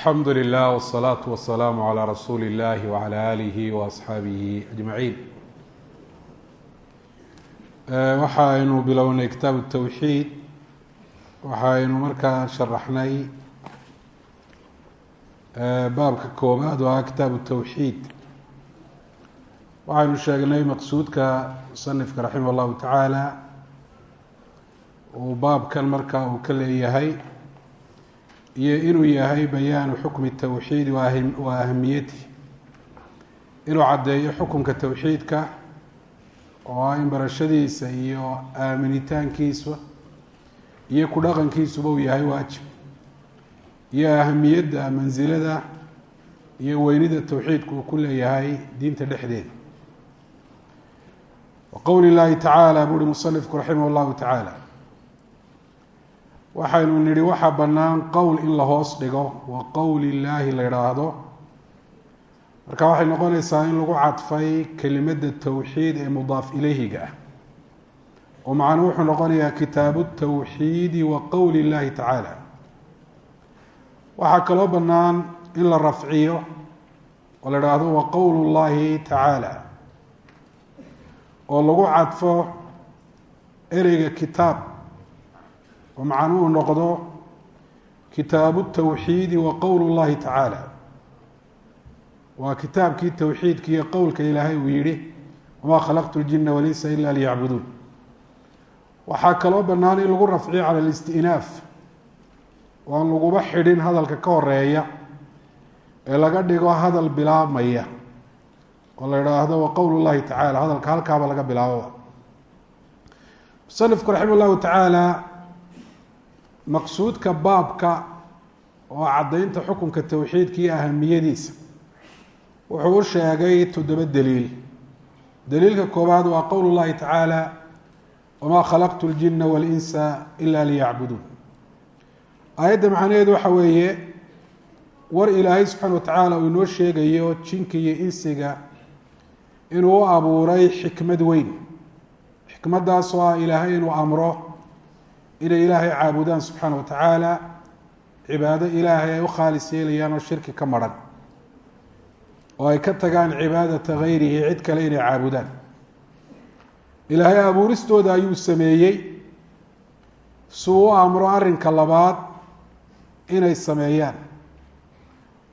alxamdu lilah wsalaatu wasalaamu calaa rasuuli illahi wacala aalihi wa asxaabihi ajmaciin eh, waxa aynu bilownay kitaabu tawxiid waxa aynu markaa sharaxnay eh, baabka koobaad oo ah kitaabu tawxiid. Waxaynu sheegnay maqsuudka musanifka raximah allahu tacaala uu baabkan markaa uu ka leeyahay iyo inuu yahay bayaanu xukmi towxiidi wa ahamiyatihi inuu caddeeyo xukunka towxiidka oo ah in barashadiisa iyo aaminitaankiisa iyo ku dhaqankiisuba uu yahay waajib. Iyo ahamiyadda mansilada iyo weynida towxiidku uu ku leeyahay diinta dhexdeeda. Wa qowli llaahi tacaala buuhi musanifku raximah اllahu tacaala waxaynu nidhi waxaa bannaan qowl in la hoos dhigo wa qowli illaahi la idhaahdo marka waxay noqonaysaa in lagu cadfay kelimadda towxiid ee mudaaf ilayhiga ah. Oo macnuu wuxuu noqonayaa kitaabu towxiidi wa qowli illaahi tacaala. Waxaa kaloo bannaan in la rafciyo oo la idhaahdo wa qowlu llahi tacaala. Oo lagu cadfo ereyga kitaab oo macnuhu noqdo kitaabu towxiidi wa qowl llahi tacaala. Waa kitaabkii towxiidka iyo qowlka ilaahay uu yihi wamaa khalaqtu ljina walinsa ila liyacbuduun. Waxaa kaloo bannaan in lagu rafciyo cala alistinaaf oo aan laguba xidhin hadalka ka horreeya ee laga dhigo hadal bilaabmaya oo la idhaahdo wa qowl llahi tacala hadalka halkaaba laga bilaabo. Musanifku raxima llahu tacaala maqsuudka baabka oo caddaynta xukunka towxiidka iyo ahamiyadiisa wuxuu u sheegay toddoba daliil. Daliilka koowaad waa qowl llahi tacaala wamaa khalaqtu ljina walinsa ila liyacbuduun. Aayadda macnaheedu waxa weeye war ilaahay subxaana wa tacaala uu inoo sheegayo jinka iyo insiga inuu u abuuray xikmad weyn. Xikmaddaasoo ah ilaahay inuu amro inay ilaahay caabudaan subxaana wa tacaala cibaado ilaahay ay u khaalis yeelayaan oo shirki ka maran oo ay ka tagaan cibaadata gayrihi cid kale inay caabudaan. Ilaahay abuuristooda ayuu sameeyey suu u amro arrinka labaad inay sameeyaan.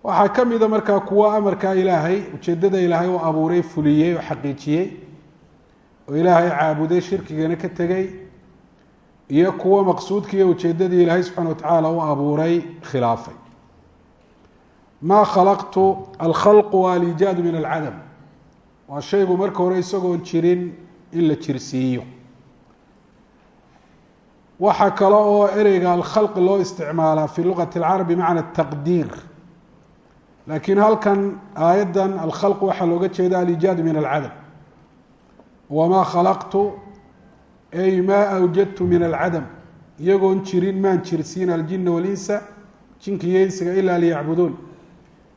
Waxaa ka mida markaa kuwo amarkaa ilaahay ujeeddada ilaahay u abuuray fuliyey oo xaqiijiyey oo ilaahay caabuday shirkigana ka tegey iyo kuwo maqsuudka iyo ujeeddadii ilaahay subxana wa tacaala u abuuray khilaafay. Maa khalaqtu alkhalqu waa aliijaadu min alcadam waa shaygu marka hore isagoon jirin in la jirsiiyo. Waxaa kale oo ereyga alkhalqi loo isticmaalaa fi luqati alcarab bimacna taqdiir. Laakiin halkan aayaddan alkhalqu waxaa looga jeeda aliijaadu min alcadam wamaa khalaqtu ay maa awjadtu min alcadam iyagoon jirin maan jirsiin aljina walinsa jinka iyo insiga ilaa liyacbuduun.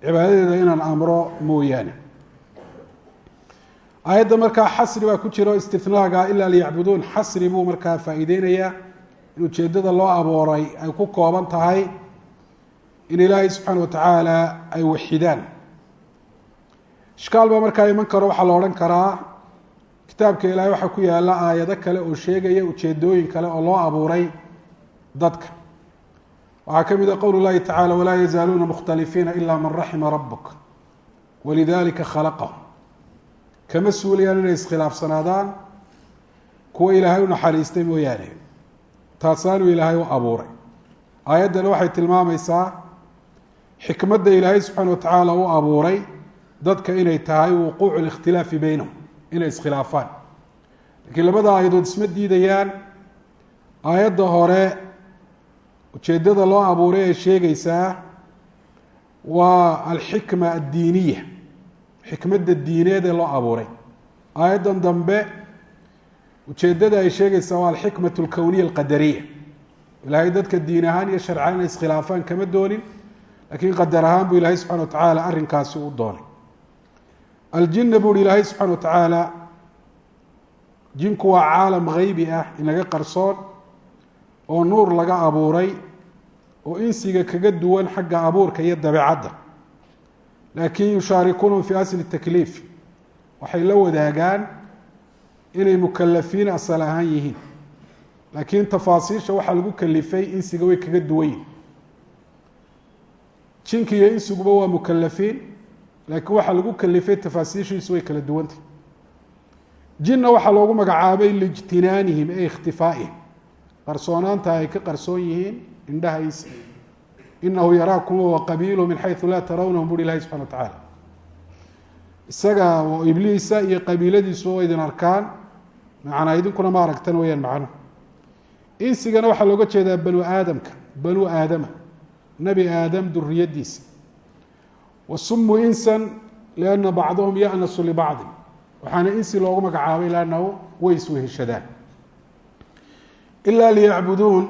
Cibaadadeeda inaan amro mooyaane. Aayadda markaa xasri baa ku jira o istinaaga ilaa liyacbuduun. Xasri buu markaa faa-iideynayaa in ujeeddada loo abooray ay ku kooban tahay in ilaahay subxaana wa tacaala ay waxidaan ishkaal baa markaa iman karo waxaa la odhan karaa kitaabka ilaahay waxaa ku yaalla aayado kale oo sheegaya ujeedooyin kale oo loo abuuray dadka. Waxaa ka mid a qowl llahi tacala walaa yazaaluuna mukhtalifiina ila man raxima rabuk walidalika khalaqahum. Kama suulayaan inay iskhilaafsanaadaan? Kuwa ilaahay u naxariistay mooyaane. Taasaanuu ilaahay u abuuray. Aayaddani waxay tilmaamaysaa xikmadda ilaahay subxaana wa tacaala u abuuray dadka inay tahay wuquucu likhtilaafi beynahum inay iskhilaafaan. Laakiin labada aayadood isma diidayaan aayadda hore ujeeddada loo abuuray ay sheegaysaa waa alxikma addiiniya xikmadda diineed ee loo abuuray. Aayaddan dambe ujeeddada ay sheegaysaa waa alxikmat alkowniya alqadariya. Ilaahay dadka diin ahaan iyo sharcan inay iskhilaafaan kama doonin laakiin qadar ahaan buu ilaahay subxana wa tacaala arrinkaasi u doonay aljina buu uhi ilaahay subxana wa tacaala jinku waa caalam haybi ah inaga qarsoon oo nuur laga abuuray oo insiga kaga duwan xagga abuurka iyo dabeecadda. Laakin yushaarikunhum fi asli takliif waxay la wadaagaan inay mukalafiin asal ahaan yihiin. Laakiin tafaasiisha waxaa lagu kalifay insiga way kaga duwan yihiin jinki iyo insiguba waa mukalafiin laakiin waxaa lagu kalifay tafaasiishiisu way kala duwantah jinna waxaa loogu magacaabay liijtinaanihim e ikhtifaaihim qarsoonaanta ay ka qarsoon yihiin indhaha insiga inahu yaraakum wa qabiilu min xayu laa tarawnahum buri ilahi subxana wa tacaala isaga oo ibliisa iyo qabiiladiisuba wa idin arkaan macnaa idinkuna ma aragtan weyaan macnuhu insigana waxaa looga jeedaa banu aadamka banu aadama nebi aadam duriyadiisa wasumuu insan liana bacdahum yanasu libacdi waxaana insi loogu magacaabay lannahu way isweheshadaan ilaa liyacbuduun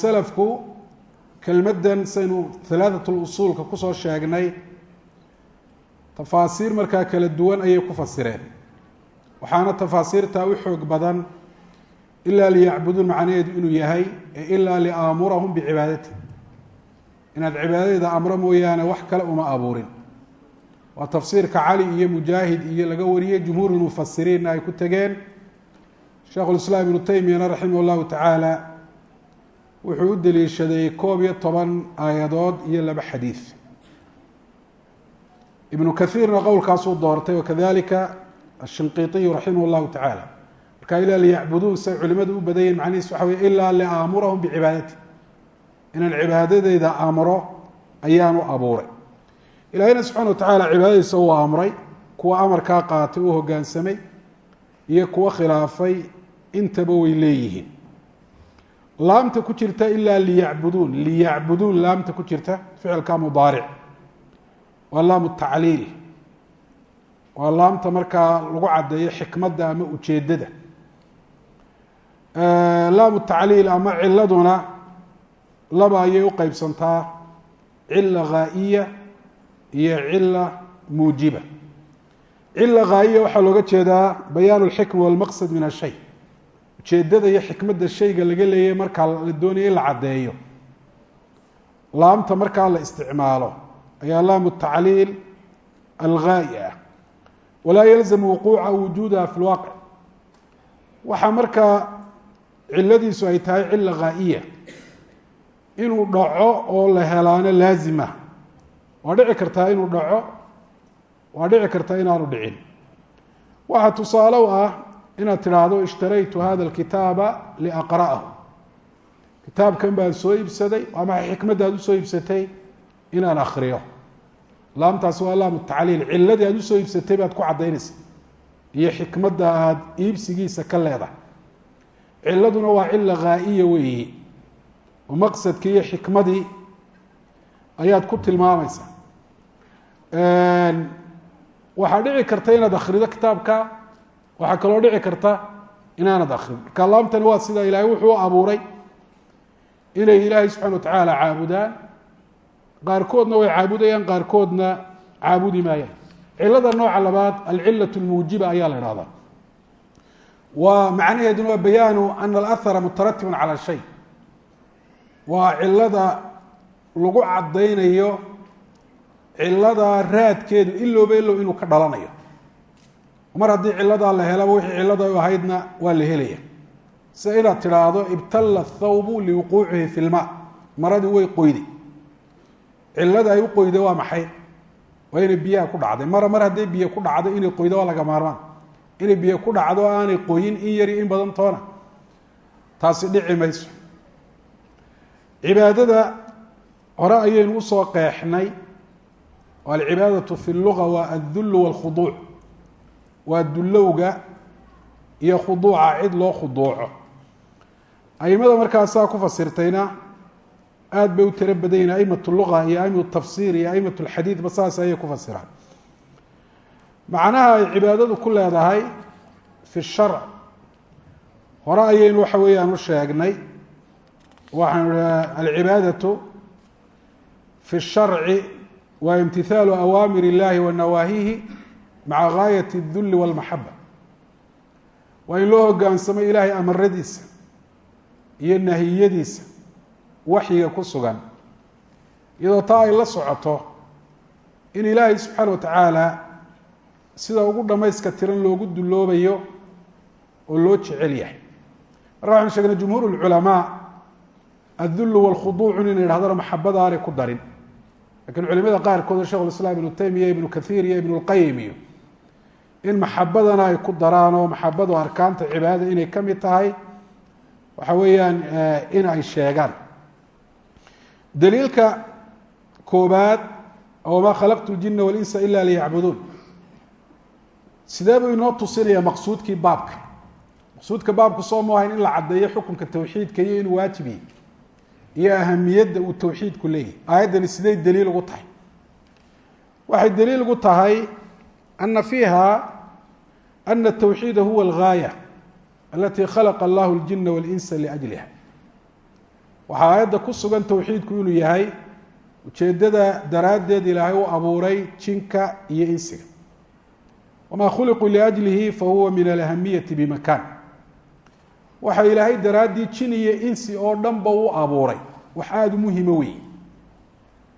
salafku kelmaddan saynu halaatat lusuulka ku soo sheegnay tafaasiir markaa kala duwan ayay ku fasireen waxaana tafaasiirtaa u xoog badan ilaa liyacbuduun macnaheedu inuu yahay ee ilaa liaamurahum bicibaadati inaad cibaadadeeda amro mooyaane wax kale uma abuurin. Waa tafsiirka cali iyo mujaahid iyo laga wariyey jumhuur mufasiriinna ay ku tegeen sheikhulislaam ibnu taymiyana raximah llahu tacaala wuxuu u deliishaday koob iyo toban aayadood iyo laba xadiid ibnu kaiirna qowlkaasuu doortay wakadalika ashinqiiطiyu raximah llahu tacaala marka ilaa liyacbuduun say culimadu u badayen macnihiis waxa wey ilaa liaamurahum bicibaadati inaan cibaadadeyda amro ayaanu abuuray. Ilaahayna subxana wa tacaala cibaadadiisa uu amray kuwa amarkaa qaatay u hogaansamay iyo kuwa khilaafay intaba way leeyihiin. Laamta ku jirta ilaa liyacbuduun. Liyacbuduun laamta ku jirta ficilka mudaaric. Waa laamu tacliil. Waa laamta markaa lagu caddeeyo xikmadda ama ujeeddada. Laamu tacliil ama ciladuna laba ayay u qeybsantaa cila ghaa'iya iyo cila muujiba. Cila ghaa'iya waxaa looga jeedaa bayaan alxikma walmaqsad min ashay. Ujeeddada iyo xikmadda shayga laga leeyay markaa la doonaya in la caddeeyo. Laamta markaa la isticmaalo ayaa laamu tacliil alghaa'i ah. Walaa yalzamu wuquuca wujuudaha fi lwaaqic waxaa markaa ciladiisu ay tahay cila ghaa'iya inuu dhaco oo la helaano laazima. Waa dhici kartaa inuu dhaco waa dhici kartaa inaanu dhicin. Waxaa tusaale u ah inaad tidhaahdo ishtaraytu hada alkitaaba liaqra'ahu. Kitaabkan baan soo iibsaday waa maxay xikmadda aad u soo iibsatay? Inaan akriyo laamtaasi waa laamu tacliil ciladii aad u soo iibsatay baad ku caddaynaysa iyo xikmadda aada iibsigiisa ka leedahay. Ciladuna waa cila ghaa'iya weeyi oo maqsadkii iyo xikmadii ayaad ku tilmaamaysaa waxaa dhici karta inaad akrido kitaabka waxaa kaloo dhici karta inaanad akrin marka alaamtani waa sida ilaahay wuxuu u abuuray inay ilaahay subxana wa tacaala caabudaan. Qaarkoodna way caabudayaan qaarkoodna caabudi maayaan. Cilada nooca labaad alcila اlmuujiba ayaa la idhahdaa waa macnaheeduna waa bayaanu ana alahara mutaratiba calى shay waa cilada lagu caddaynayo cilada raadkeedu ilowba ilow inuu ka dhalanayo. Mar haddii ciladaa la helaba wixii cilada u ahaydna waa la helaya sida inaad tidhaahdo ibtalla thawbu liwuquucihi fi lma. Maradii way qoyday cilada ay u qoyday waa maxay? Waa inay biyaha ku dhacday. Mara mar hadday biyo ku dhacdo inay qoydo waa laga maarmaan. Inay biyo ku dhacdo aanay qoyin in yari in badan toona. Taasi dhici mayso cibaadada hore ayaynu u soo qeexnay oo alcibaadatu fi luga waa addullu wاlkhuduuc waa dullowga iyo khuduuca cid loo khuduuco. Aimada markaasaa ku fasirtayna aad bay u tiro badan yihiin aimat luga iyo aimat tafsir iyo aimat lxadiidba saas ayay ku fasiraan. Macnaha ay cibaadadu ku leedahay fi sharc hore ayaynu waxa weeyaan u sheegnay waxaanu alcibaadatu fi sharci waa imtihaalu awaamir illahi wa nawaahihi maca gaayat اdulli wاlmaxaba waa in loo hogaansamo ilaahay amaradiisa iyo nahiyadiisa waxyiga ku sugan. Iyadoo taa ay la socoto in ilaahay subxaana wa tacaala sida ugu dhamayska tiran loogu dulloobayo oo loo jecel yahay. Marka waxaan sheegnay jumhuur lculamaa addullu walkhuduucun inay yidhahdana maxabada aanay ku darin lakiin culimada qaarkood shekh lislaam ibnu taymiya ibnu kathiir iyo ibnu lqayim iyo in maxabadana ay ku daraan oo maxabadu arkaanta cibaadada inay ka mid tahay waxa weeyaan in ay sheegaan daliilka koobaad wmaa khalaqtu ljina walinsa ila liyacbuduun sidee buu inoo tusinaya maqsuudkii baabka maqsuudka baabku soo mu ahayn in la caddeeyo xukunka tawxiidka iyo inuu waajibiye iyo ahamiyadda uu tawxiidku leeyahy aayaddani siday daliil ugu tahay. Waxay daliil ugu tahay ana fiiha ana tawxiida huwa algaaya alati khalaqa allahu ljina walinsa liajliha. Waxaa aayadda ku sugan tawxiidku inuu yahay ujeeddada daraaddeed ilaahay u abuuray jinka iyo insiga. Wamaa khuliquu liajlihi fahuwa min alahamiyati bimakan waxa ilaahay daraaddii jin iyo insi oo dhanba u abuuray. Wax aada u muhimo weeye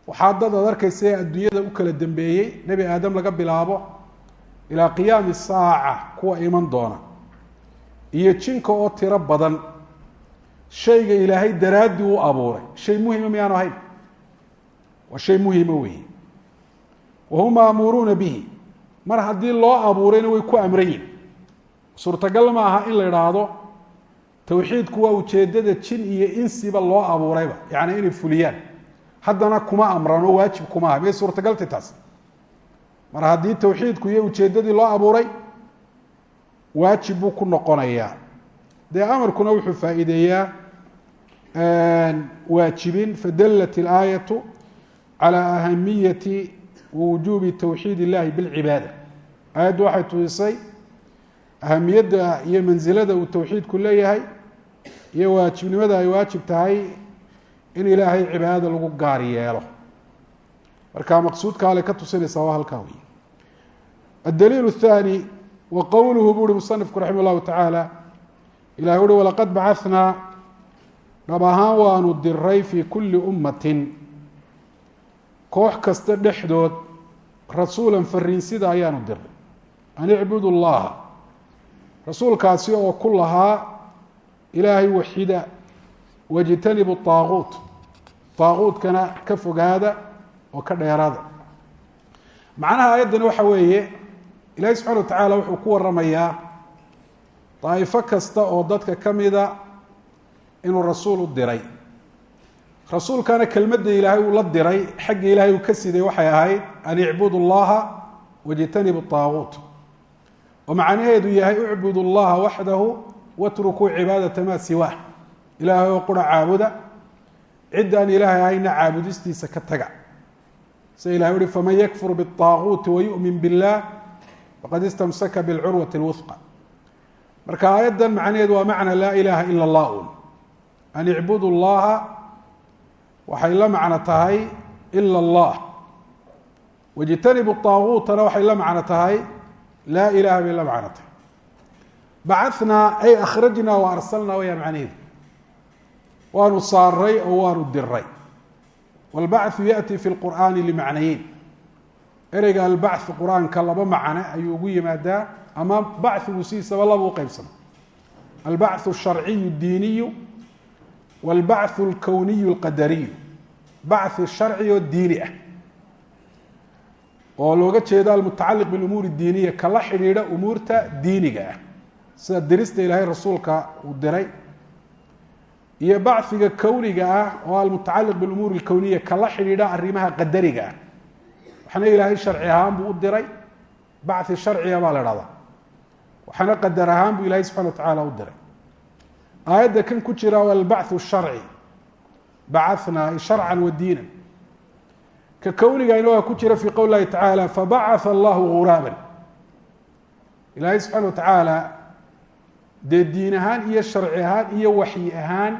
waxaa dad aad arkaysa ee adduunyada u kala dambeeyey nebi aadam laga bilaabo ilaa qiyaami saaca kuwa iman doona. Iyo jinka oo tiro badan. Shayga ilaahay daraaddii u abuuray. Shay muhima miyaanu ahayn? Waa shay muhima weeye wa hum maamuuruuna bihi. Mar haddii loo abuurayna way ku amran yihiin suurtagal ma aha in la idhaahdo tawxiidku waa ujeeddada jin iyo insiba loo abuurayba yacni inay fuliyaan. Haddana kuma amran oo waajib kuma aha miyay suurtagaltay taas mar haddii tawxiidku iyo ujeeddadii loo abuuray waajib buu ku noqonayaa. Dee amarkuna wuxuu faa'iideeyaa waajibin fadalat ilaayatu calى ahamiyati wujuubi tawxiid illahi bilcibaada. Aayaddu waxay tuisay ahamiyadda iyo mansilada uu tawxiidku leeyahay iyo waajibnimada ay waajib tahay in ilaahay cibaadada lagu gaar yeelo marka maqsuudka ale ka tusinaysaa waa halkaa wey addaliil الثاني wa qowluhu bu uhi musanifku raximah اllahu tacaala ilahi uhi walaqad bacanaa dhab ahaan waanu diray fii kuli ummatin koox kasta dhexdood rasuula fariinsida ayaanu diray an icbudu llaha rasuulkaasi oo ku lahaa ilaahay waxida wajtanibu طaaguut طaaguutkana ka fogaada oo ka dheeraada macnaha aayaddani waxa weeye ilahi subxana wa tacaala wuxuu ku waramayaa daa'ifo kasta oo dadka ka mida inuu rasuul u diray rasuulkana kelmadda ilaahay uu la diray xagga ilaahay uu ka siday waxay ahayd an icbudu llaha wajtanibu طaaguut oo macnaheedu yahay ucbudu llaha waxdahu watrukuu cibaadata maa siwaah ilaahay oo qura caabuda ciddaan ilaahay ahayna caabudistiisa ka taga sida ilahay uhi faman yakfur bالطaaguuti wayu'min biاllah faqad istamsaka bاlcurwati اlwuhqa marka aayaddan macnaheedu waa macna laa ilaha ila اllah un an icbudu llaha waxay la macno tahay ila اllah wajtanibu طaaguutana waxay la macno tahay laa ilaha bay la macno tahay bacanaa ay akhrajnaa wa arsalnaa waya macnaheedu waanu saaray oo waanu diray wاlbachu yaأti fi اlqur'ani limacnayeyn ereyga albachu qur-aanka laba macne ayuu ugu yimaadaa ama bachigu sidiisaba laba u qeybsama albachu الsharciyu الdiiniyu wاlbachu اlkowniyu اlqadariyu bachi sharci oo diini ah oo looga jeedo almutacaliq biumuur اdiiniya kala xidhiidha umuurta diiniga ah sida dirista ilaahay rasuulka uu diray iyo bachiga kowniga ah oo almutacaliq biumuur اlkowniya kala xidhiidha arrimaha qadariga ah. Waxna ilaahay sharci ahaan buu u diray bachi sharciga baa la dhahdaa waxna qadar ahaan buu ilahay subxana wa tacaala u diray. Aayadda kan ku jira waa albachu sharci bacana sharcan wa diinan. Ka kownigayna waa ku jira fi qowl lahi tacaala fabacaa allahu guraaban. Ilaahay subxana wa tacaala dee diin ahaan iyo sharci ahaan iyo waxyi ahaan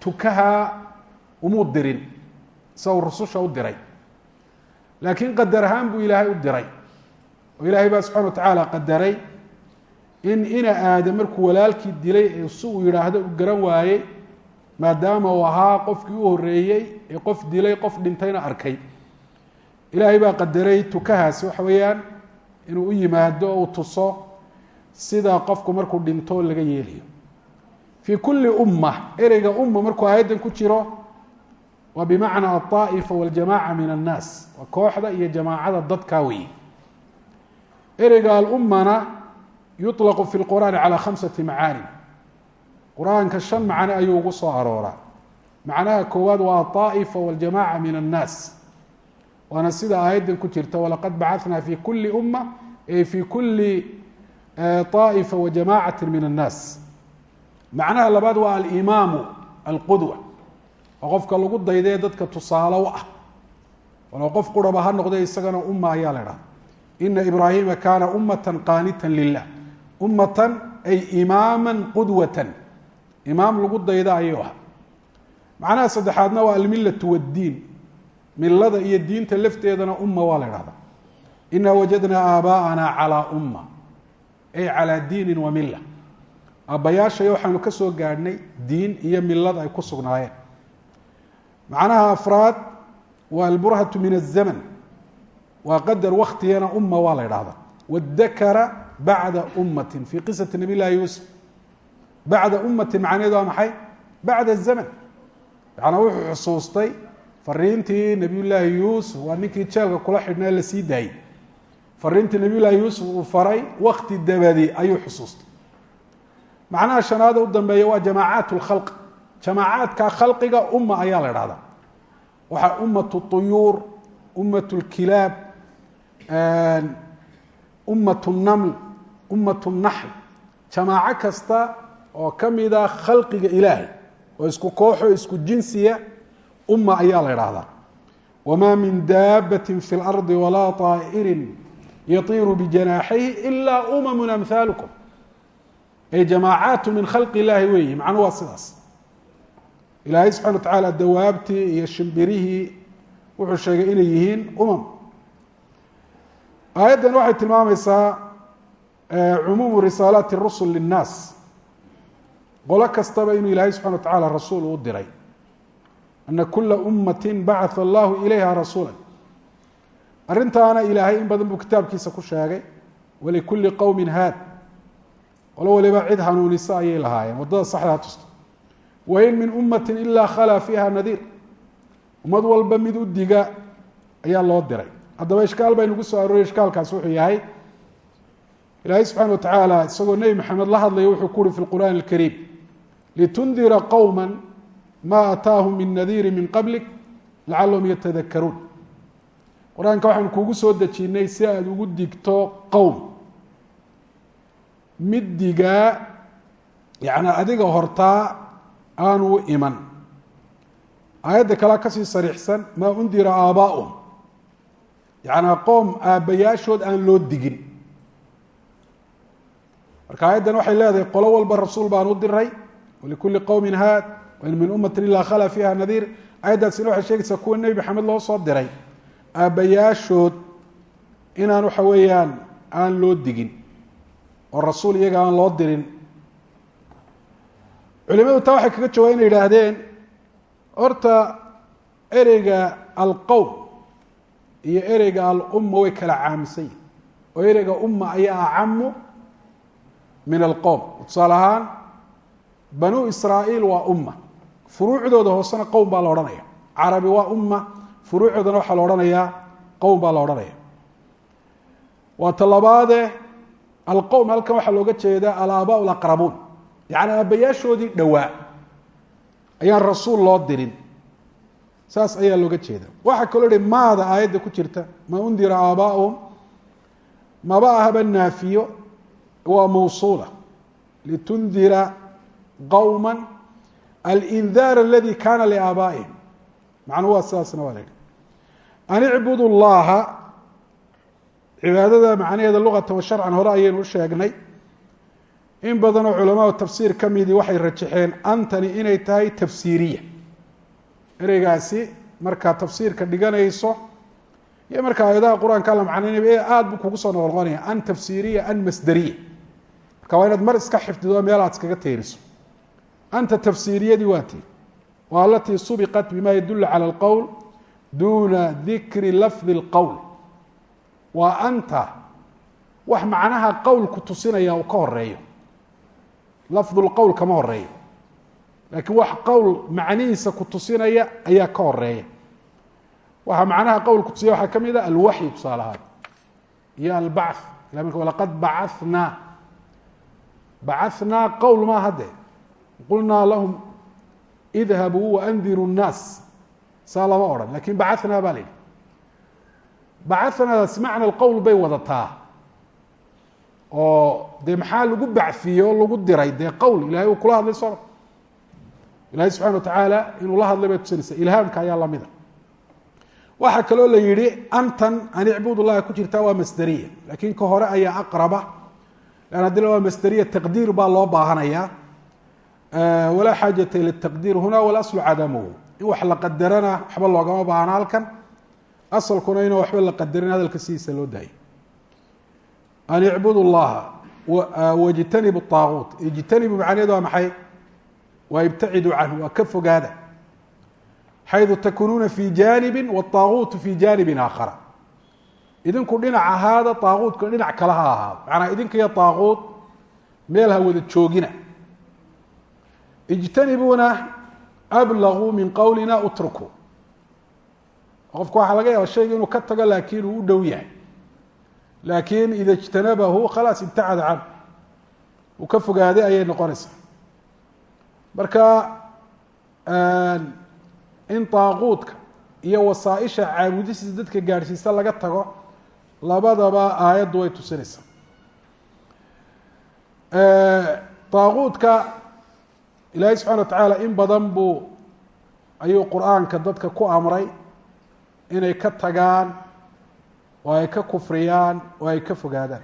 tukaha umuu dirin. Sida uu rususha u diray. Laakiin qadar ahaan buu ilaahay u diray. Oo ilaahay baa subxana wa tacaala qadaray in ina aadam markuu walaalkii dilay si uu yidhaahdo uu garan waayey maadaama uu ahaa qofkii u horeeyey ee qof dilay qof dhintayna arkay. Ilaahay baa qadaray tukahaasi waxa weeyaan inuu u yimaado o uu tuso sida qofku markuu dhinto laga yeelayo fii kulli umma ereyga umma markuu aayaddan ku jiro waa bimacna aلطaaئifa waاljamaca min الnaas waa kooxda iyo jamaacada dadkaa weeye ereyga alummana yuطlaqu fi اlqur'aani calى khamsati macaani qur-aanka shan macno ayuu ugu soo arooraa macnaha koowaad waa aلطaaئifa waاljamaca min الnaas waana sida aayaddan ku jirta walaqad bacana fi kuli umma ay fi kuli طaaئifa wajamacati min الnaas macnaha labaad waa alimaamu alqudwa oo qofka lagu daydee dadka tusaale u ah walow qof quraba ha noqde isagana umma ayaa la idhaha ina ibraahima kaana ummata qaanita lilah ummatan ay imaama qudwatan imaam lagu dayda ayuu aha macnaha saddexaadna waa almilatu waddiin milada iyo diinta lafteedana umma waa la idhahda ina wajadnaa aabaa'ana calaa umma ay calaa diinin wa milla. Aabbayaashaya waxaanu ka soo gaadhnay diin iyo milada ay ku sugnaayeen. Macnaha afraad waa alburhatu min aلzaman waa qadar waktiyana umma waa la idhaahda wadakara bacda ummatin fii qisati nabiy llahi yuusuf. Bacda ummatin macnaheedu waa maxay? Bacda zaman yanaa wuxuu xusuustay fariintii nabiy llaahi yuusuf waa ninkii jeelka kula xidhnaa la sii daayey fariintii nabiy llaahi yuusuf uu faray wakti dabadi ayuu xusuustay macnaha shanaada u dambeeya waa jamaacaat اlkhalq jamaacaadka khalqiga umma ayaa la idhahdaa waxaa ummat الطuyuur ummat اlkilaab ummat الnaml ummat الnaxl jamaaco kasta oo ka mida khalqiga ilaahay oo isku kooxo isku jinsiya umma ayaa la idhaahdaa wma min daabaة fi اlarضi walaa طaa'iri yatiiru bijanaaxayhi ila umamu amhaalكm ay jamaacaat min khalqi illaahi weeyi macnu waa sidaas ilaahay subxana wa tacaala dawaabtii iyo shimbirihii wuxuu sheegay inay yihiin umam aayaddan waxay tilmaamaysaa cumuumu risaalaati rusul linnaas qolo kastaba inuu ilaahay subxana wa tacala rasuul u diray ana kula ummati bacatha allahu ilayha rasuula arrintaana ilaahay in badan buu kitaabkiisa ku sheegay walikuli qowmin haad. Qolo waliba cid hanuunisa ayay lahaayeen waddada saxdaa tusta wain min ummati ilaa khalaa fiiha nadiir. Ummad walba mid u diga ayaa loo diray. Haddaba ishkaal baa inugu soo arooriyay ishkaalkaas wuxuu yahay ilaahay subxana wa tacaala isagoo nebi maxamed la hadlaya wuxuu ku uhi fi lqur'aani alkariim litundira qowma ma ataahum min nadiiri min qablik lacalahum yatadakaruun qur'aanka waxaanu kuugu soo dejinnay si aada ugu digto qowm. Mid digaa yani adiga hortaa aanu u iman. Aayadda kalea ka sii sariixsan maa undira aabaa'uhum yacanaa qoom aabbayaashood aan loo digin. Marka aayaddan waxay leedahay qolo walba rasuul baan u diray walikulli qowmin haad wain min ummatin ilaa khala fiiha nadiir. Aayaddaasina waxay sheegaysaa kuwa nebi maxamed loo soo diray aabbayaashood inaan waxa weeyaan aan loo digin oo rasuul iyaga aan loo dirin. Culimadu taa waxay kaga jawaa inay yidhaahdeen horta ereyga alqowm iyo ereyga alumma way kala caamisan yihiin oo ereyga umma ayaa acamu min alqowm tusaale ahaan banuu israa'iil waa umma furuucdooda hoosena qowm baa la odhanaya. Carabi waa umma furuucoodana waxaa la odhanayaa qowm baa la odhanaya. Waa talabaade alqowm halkan waxaa looga jeedaa alaabaa alaqrabuun yacni aabbayaashoodii dhowaa. Ayaan rasuul loo dirin saas ayaa looga jeeda waxaa kaloo hi maada aayadda ku jirta? Maa undira aabaa'uhum maba ahaba naafiyo? Waa mawsuula. Litundira qowma alindaar aladi kana liaabaa'ihim macnuu waa sidaasna waa la yidhi an icbudu llaha cibaadada macnaheeda luqatan wa sharcan hore ayaynu u sheegnay. In badanoo culamaau tafsiir ka midii waxay rajaxeen antani inay tahay tafsiiriya. Ereygaasi markaa tafsiirka dhiganayso iyo marka aayadaha qur'aanka la macnaynaya e aada buu kugu soo noqnoqonaya an tafsiiriya an masderiya marka waa inaad mar iska xifdido meel aad iskaga teeriso. Anta tafsiiriyadii waa tii. Waa alatii subiqat bima duna dikri lafdi اlqowl waa anta wax macnaha qowlku tusinaya uu ka horeeyo lafdu lqowl kama horeeyo laakiin wax qowl macnihiisa ku tusinaya ayaa ka horeeya waxaa macnaha qowlku tusiya waxaa ka mid a alwaxyi tusaale ahaan iyo albac laqad bacanaa bacanaa qowl maaha de qulnaa lahum idhabuu waandiruu الnaas saa lama odhan laakiin bacanaa baa la yidhi. Bacanadaas macna qowl bay wadataa. Oo dee maxaa lagu bacfiyey oo lagu diray? Dee qowl ilahay uu kula hadlay soo ilahay subxana watacaala inuu la hadlay bay tusinaysa. Ilhaamka ayaa lamida waxaa kaloo la yihi antan an icbud llaha ku jirtaa waa masderiya laakiin ka hore ayaa aqraba. Lan haddii waa masderiya taqdiir baa loo baahanaya. Walaa xaajata ila taqdiir huna walaslu cadamuhu in wax la qadarana waxba loogama baahna halkan asalkuna inuu waxba la qadarin hadalka sidiisa loo daayay an icbud llaha wاjtanibu طaaguut ijtanibu macnaheedu waa maxay waa ibtaciduu canhu waa ka fogaada xaydu takunuuna fi janibi wالطaaguutu fi janibin aakhara idinku dhinac ahaada طaaguutka dhinac kale ha ahaado manaa idinka iyo طaaguut meel ha wada joogina ijtanibuuna ablagu min qawlina utruku. Qofku waxaa laga yaaba shayga inuu ka tago laakiin uu u dhow yahay. Laakiin ida ijtanabahu khalaas ibtacada can. Uu ka fogaaday ayay noqonaysaa. Marka ehm, in daaquudka iyo wasaaisha caabudisiisa dadka gaadhsiisa laga tago labadaba aayaddu way tusinaysaa. Ehm, daaquudka ilaahay subxana wa tacaala in badan buu ayuu qur'aanka dadka ku amray inay ka tagaan oo ay ka kufriyaan oo ay ka fogaadaan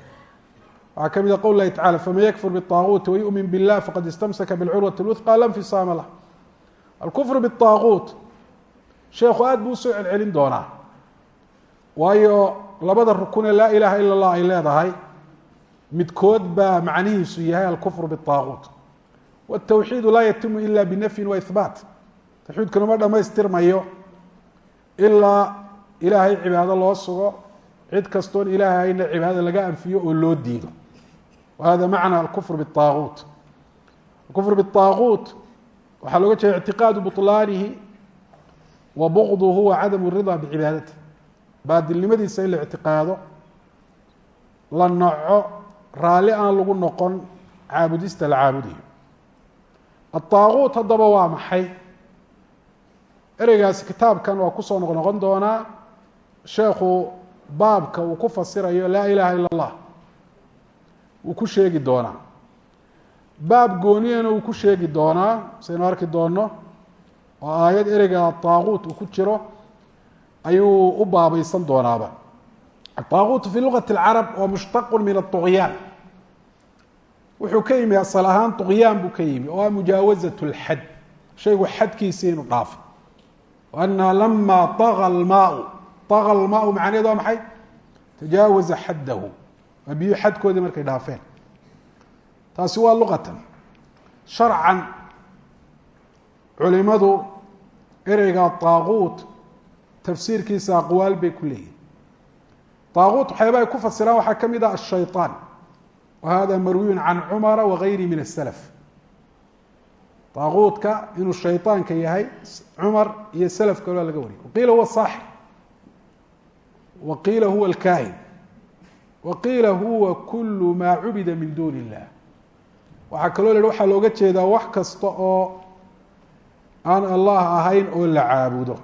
waxaa ka mid a qowl lahi tacala faman yakfur bالطaaguuti wayuؤmin biالlah faqad istamsaka bاlcurwaةi اlwثqى la nfisaama lah alkufr bالطaaguut sheekhu aad buu usoo celcelin doonaa waayo labada rukunee laa ilaha ila اllah ay leedahay midkood baa macnihiisu yahay alkufr bالطaaguut wالtawxiidu laa yatimu ila binafyin waihbaat tawxiidkuna ma dhamaystirmayo ilaa ilaahay cibaado loo sugo cid kastoon ilaahayna cibaadada laga anfiyo oo loo diido wahada macna alkufr bالطaaguut alkufr bالطaaguut waxaa looga jeeda ictiqaadu buطlaanihi wa bugduhu wa cadamu الrida bicibaadati baadilnimadiisa in la ictiqaado la naco raalli aan lagu noqon caabudista la caabudayo aلطaaguut haddaba waa maxay ereygaasi kitaabkan waa kusoo noq noqon doonaa sheekhu baabka uu ku fasirayo laa ilaha ila اllah wuu ku sheegi doonaa baab gooniyana uu ku sheegi doonaa saynu arki doono oo aayad ereyga طaaguut uu ku jiro ayuu u baabaysan doonaaba aلطaaguut fi lugaةi اlcarab waa mushtaqu min الطugyaan wuxuu ka yimi asal ahaan طugyaan buu ka yimi oo a mujaawazaة اlxad shaygu xadkiisa inuu dhaafo ana lama طaغى اlmaau طaغى اlmaau macnaheed waa maxay tajaawaza xaddahu waa biyu xadkoodii markay dhaafeen taasi waa luqatan sharcan culimadu ereyga طaaguut tafsiirkiisa aqwaal bay ku leeyihin طaaguut waxyaaba ay ku fasiraan waxaa ka mid ah الshayطaan whada marwiyu can cumara wagayri min asalaf daaquudka inuu shayطaanka yahay cumar iyo salaf kalea laga wariyay waqiila huwa saaxir waqiila huwa alkaahin waqiila huwa kulu maa cubida min duni اllah waxaa kaloo la waxaa looga jeedaa wax kasta oo aan allah ahayn oo la caabudo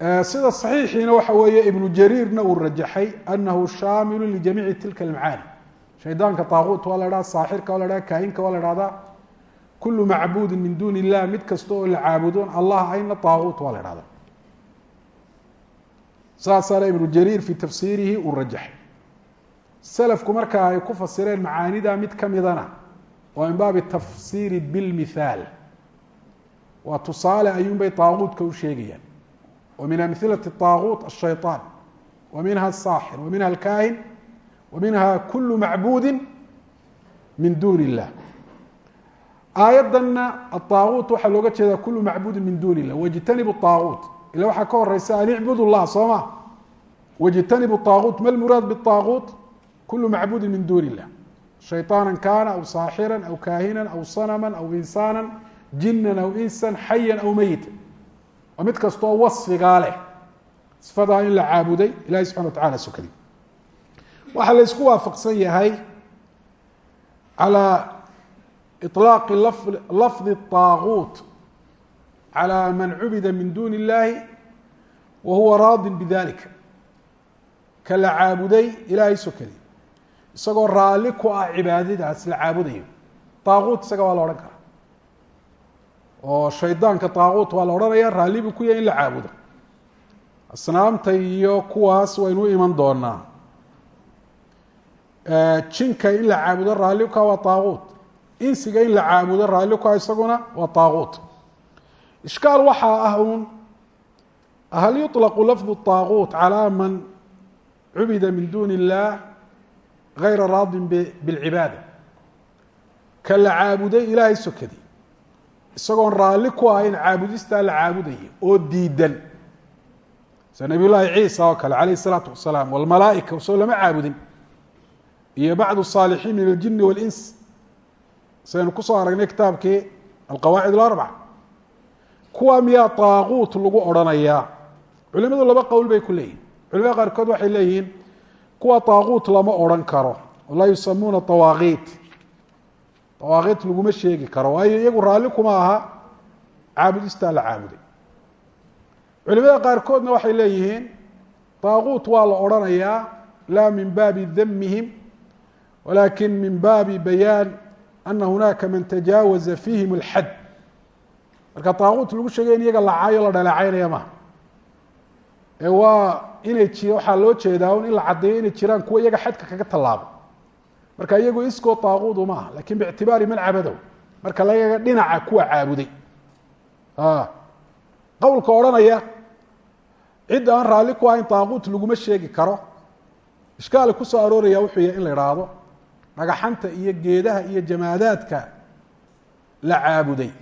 sida صaxiixiina waxa weeye ibnu jariirna uu rajaxay anahu shaamilu ljamiici tilka اlmacaani shaydaanka taaquuta waa la dhahda saaxirka waa la dhahda kaahinka waa la dhahdaa kulu macbuudi min duun illah mid kasta oo la caabudoon allah ayna taaquut waa la dhahda saasaana ibnu jariir fi tafsiirihi uu rajaxay. Salafku markaa ay ku fasireen macaanida mid ka midana oo min baabi tafsiiri bilmithaal waa tusaale ayuunbay taaquutka u sheegayaan min amhilati طaaguut الshayطaan wa minha الsaaxir wa minha اlkaahin wa minha kulu macbuudi min duni الlah aayaddanna aaaguut waxaa looga jeedaa kulu macbuudin min duuni illah wajtanibu aaguut ila waxaa ka horeysa an icbud llah soo ma wajtanibu aaguut ma lmuraad biaaguut kulu macbuudin min duuni illah shayطaana kaana aw saaxira aw kaahina aw sanama aw insaana jinan aw insan xayan aw meyita waa mid kastoo wasfigaa leh sifadaa in la caabuday ilahi subxana wa tacala sokadi waxaa la isku waafaqsan yahay calى iطlaaqi lafdi الطaaguut calى man cubida min duni اllahi wa huwa raadi bidalika ka la caabuday ilaahay sokadi isagoo raalli ku ah cibaadadaas la caabudayo طaaguut isaga waa la odhan karaa oo shaydaanka daaquut waa la odhanaya raalli buu ku yahay in la caabudo. Asnaamta iyo kuwaas waynu u iman doonaa. Jinka in la caabudo raalli ka waa daaquut insiga in la caabudo raalli ka isaguna waa daaquut ishkaal waxaa ah uun hal yuطlaqu lafdu daaquut calaa man cubida min duuni illaah gayra raadin bilcibaada ka la caabuday ilaahay sokaday isagoon raali ku ah in caabudistaa la caabudayo oo diidan. Sida nabiy llaahi ciisa oo kale calayh isalaatu wasalaam walmalaaika isagoo lama caabudin. Iyo bacdu saalixiin min aljini waاlins saynu ku soo aragnay kitaabkii alqawaacid alarbaca kuwaa miyaa daaquut lagu odhanayaa culimadu laba qowl bay ku leeyihiin culimada qaarkood waxay leeyihiin kuwa daaquut lama odhan karo. Oo yusamuuna dawaaqiit dawaaqiit laguma sheegi karo. Waayo iyagu raalli kuma aha caabudistaa la caabuday. Culimada qaarkoodna waxay leeyihiin daaquut waa la odrhanayaa laa min baabi damihim walakin min baabi bayaan ana hunaaka man tajaawaza fiihim اlxad marka daaquut lagu sheegay in iyaga lacaayo la dhaleecaynaya maha ee waa inay waxaa loo jeedaa un in la caddeeyo inay jiraan kuwa iyaga xadka kaga tallaabo marka iyagu iskoo طaaguudu ma aha laakiin man cabadow marka lagaga dhinaca kuwa caabuday. Qowlka odhanaya cidda aan raalli ku ahayn طaaguut laguma sheegi karo. Ishkaali ku soo arooraya wuxuu yahay in la idhaahdo dhagaxanta iyo geedaha iyo jamaadaadka la caabuday.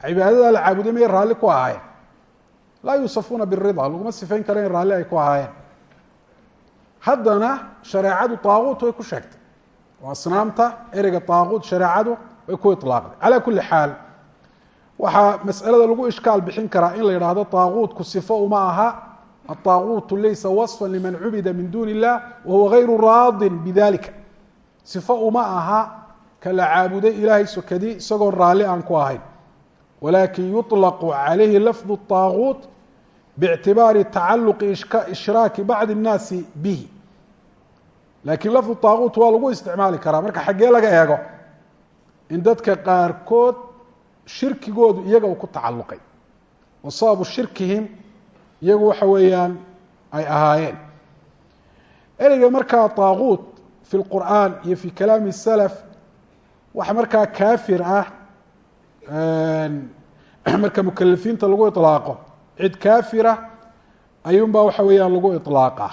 Cibaadada la caabuday mayay raalli ku ahaayeen. Laa yuusafuuna birida laguma sifayn karo in ay ku ahaayeen haddana shareecadu طaaguut way ku sheegtay oo asnaamta ereyga طaaguut shareecadu way ku iطlaaqday calaa kuli xaal waxaa mas'alada lagu ishkaal bixin karaa in la yidhaahdo طaaguutku sifo uma aha aلطaaguutu laysa waصfa liman cubida min duni الlah wahuwa gayru raadin bidalika sifo uma aha ka la caabuday ilaahay sokadi isagoon raalli aan ku ahayn walakin yuطlaqu calayhi lafظ الطaaguut bاctibaari tacaluqi ishraaki bacdi الnaasi bihi lakin lafظ طaaguut waa lagu isticmaali karaa marka xaggee laga eego in dadka qaarkood shirkigoodu iyaga uu ku tacaluqay wa sababu shirkihim iyagu waxa weeyaan ay ahaayeen ereyga markaa طaaguut fi اlqur'an iyo fi kalaami الsalaf waxa markaa kaafir ah marka mukalifiinta lagu iطlaaqo cid kaafira ayuun baa waxa weeyaan lagu iطlaaqa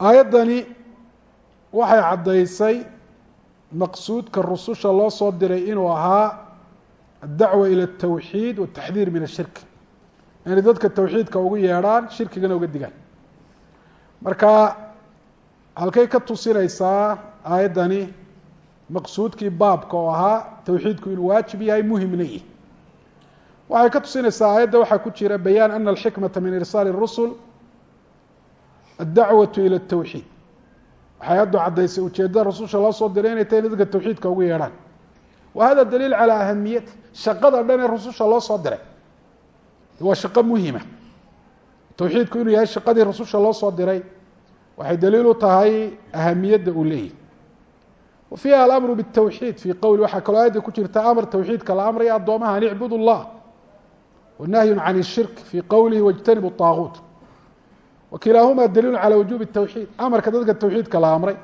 aayaddani waxay caddaysay maqsuudka rususha loo soo diray inuu ahaa aلdacwa ilى الtawxiid wالtaxdiir min الshirk inay dadka tawxiidka ugu yeedhaan shirkigana uga digaan marka halkay ka tusinaysaa aayaddani maqsuudkii baabka oo ahaa tawxiidku inuu waajib yahay muhimna yihi waxay ka tusinaysaa aayadda waxaa ku jira bayaan ana alxikmata min irsaali الrusul aلdacwaة ilى الtawxiid waxay haddu caddaysay ujeedada rasusha loo soo diray inay tahay in dadka tawxiidka ugu yeedhaan wa hada daliil calى ahamiyati shaqada dhan ee rususha loo soo diray waa shaqo muhima tawxiidku inuu yahay shaqadii rasusha loo soo diray waxay daliil u tahay ahamiyadda uu leeyahy wa fiiha alamru bالtawxiid fii qowli waxaa kaloo aayadda ku jirta amar tawxiidka la amraya addoomaha an icbudu اllah wanahyu can الshirk fii qowlihi wاjtanibu الطaaguut wakilaahuma daliilu calى wujubi الtawxiid amarka dadka tawxiidka la amray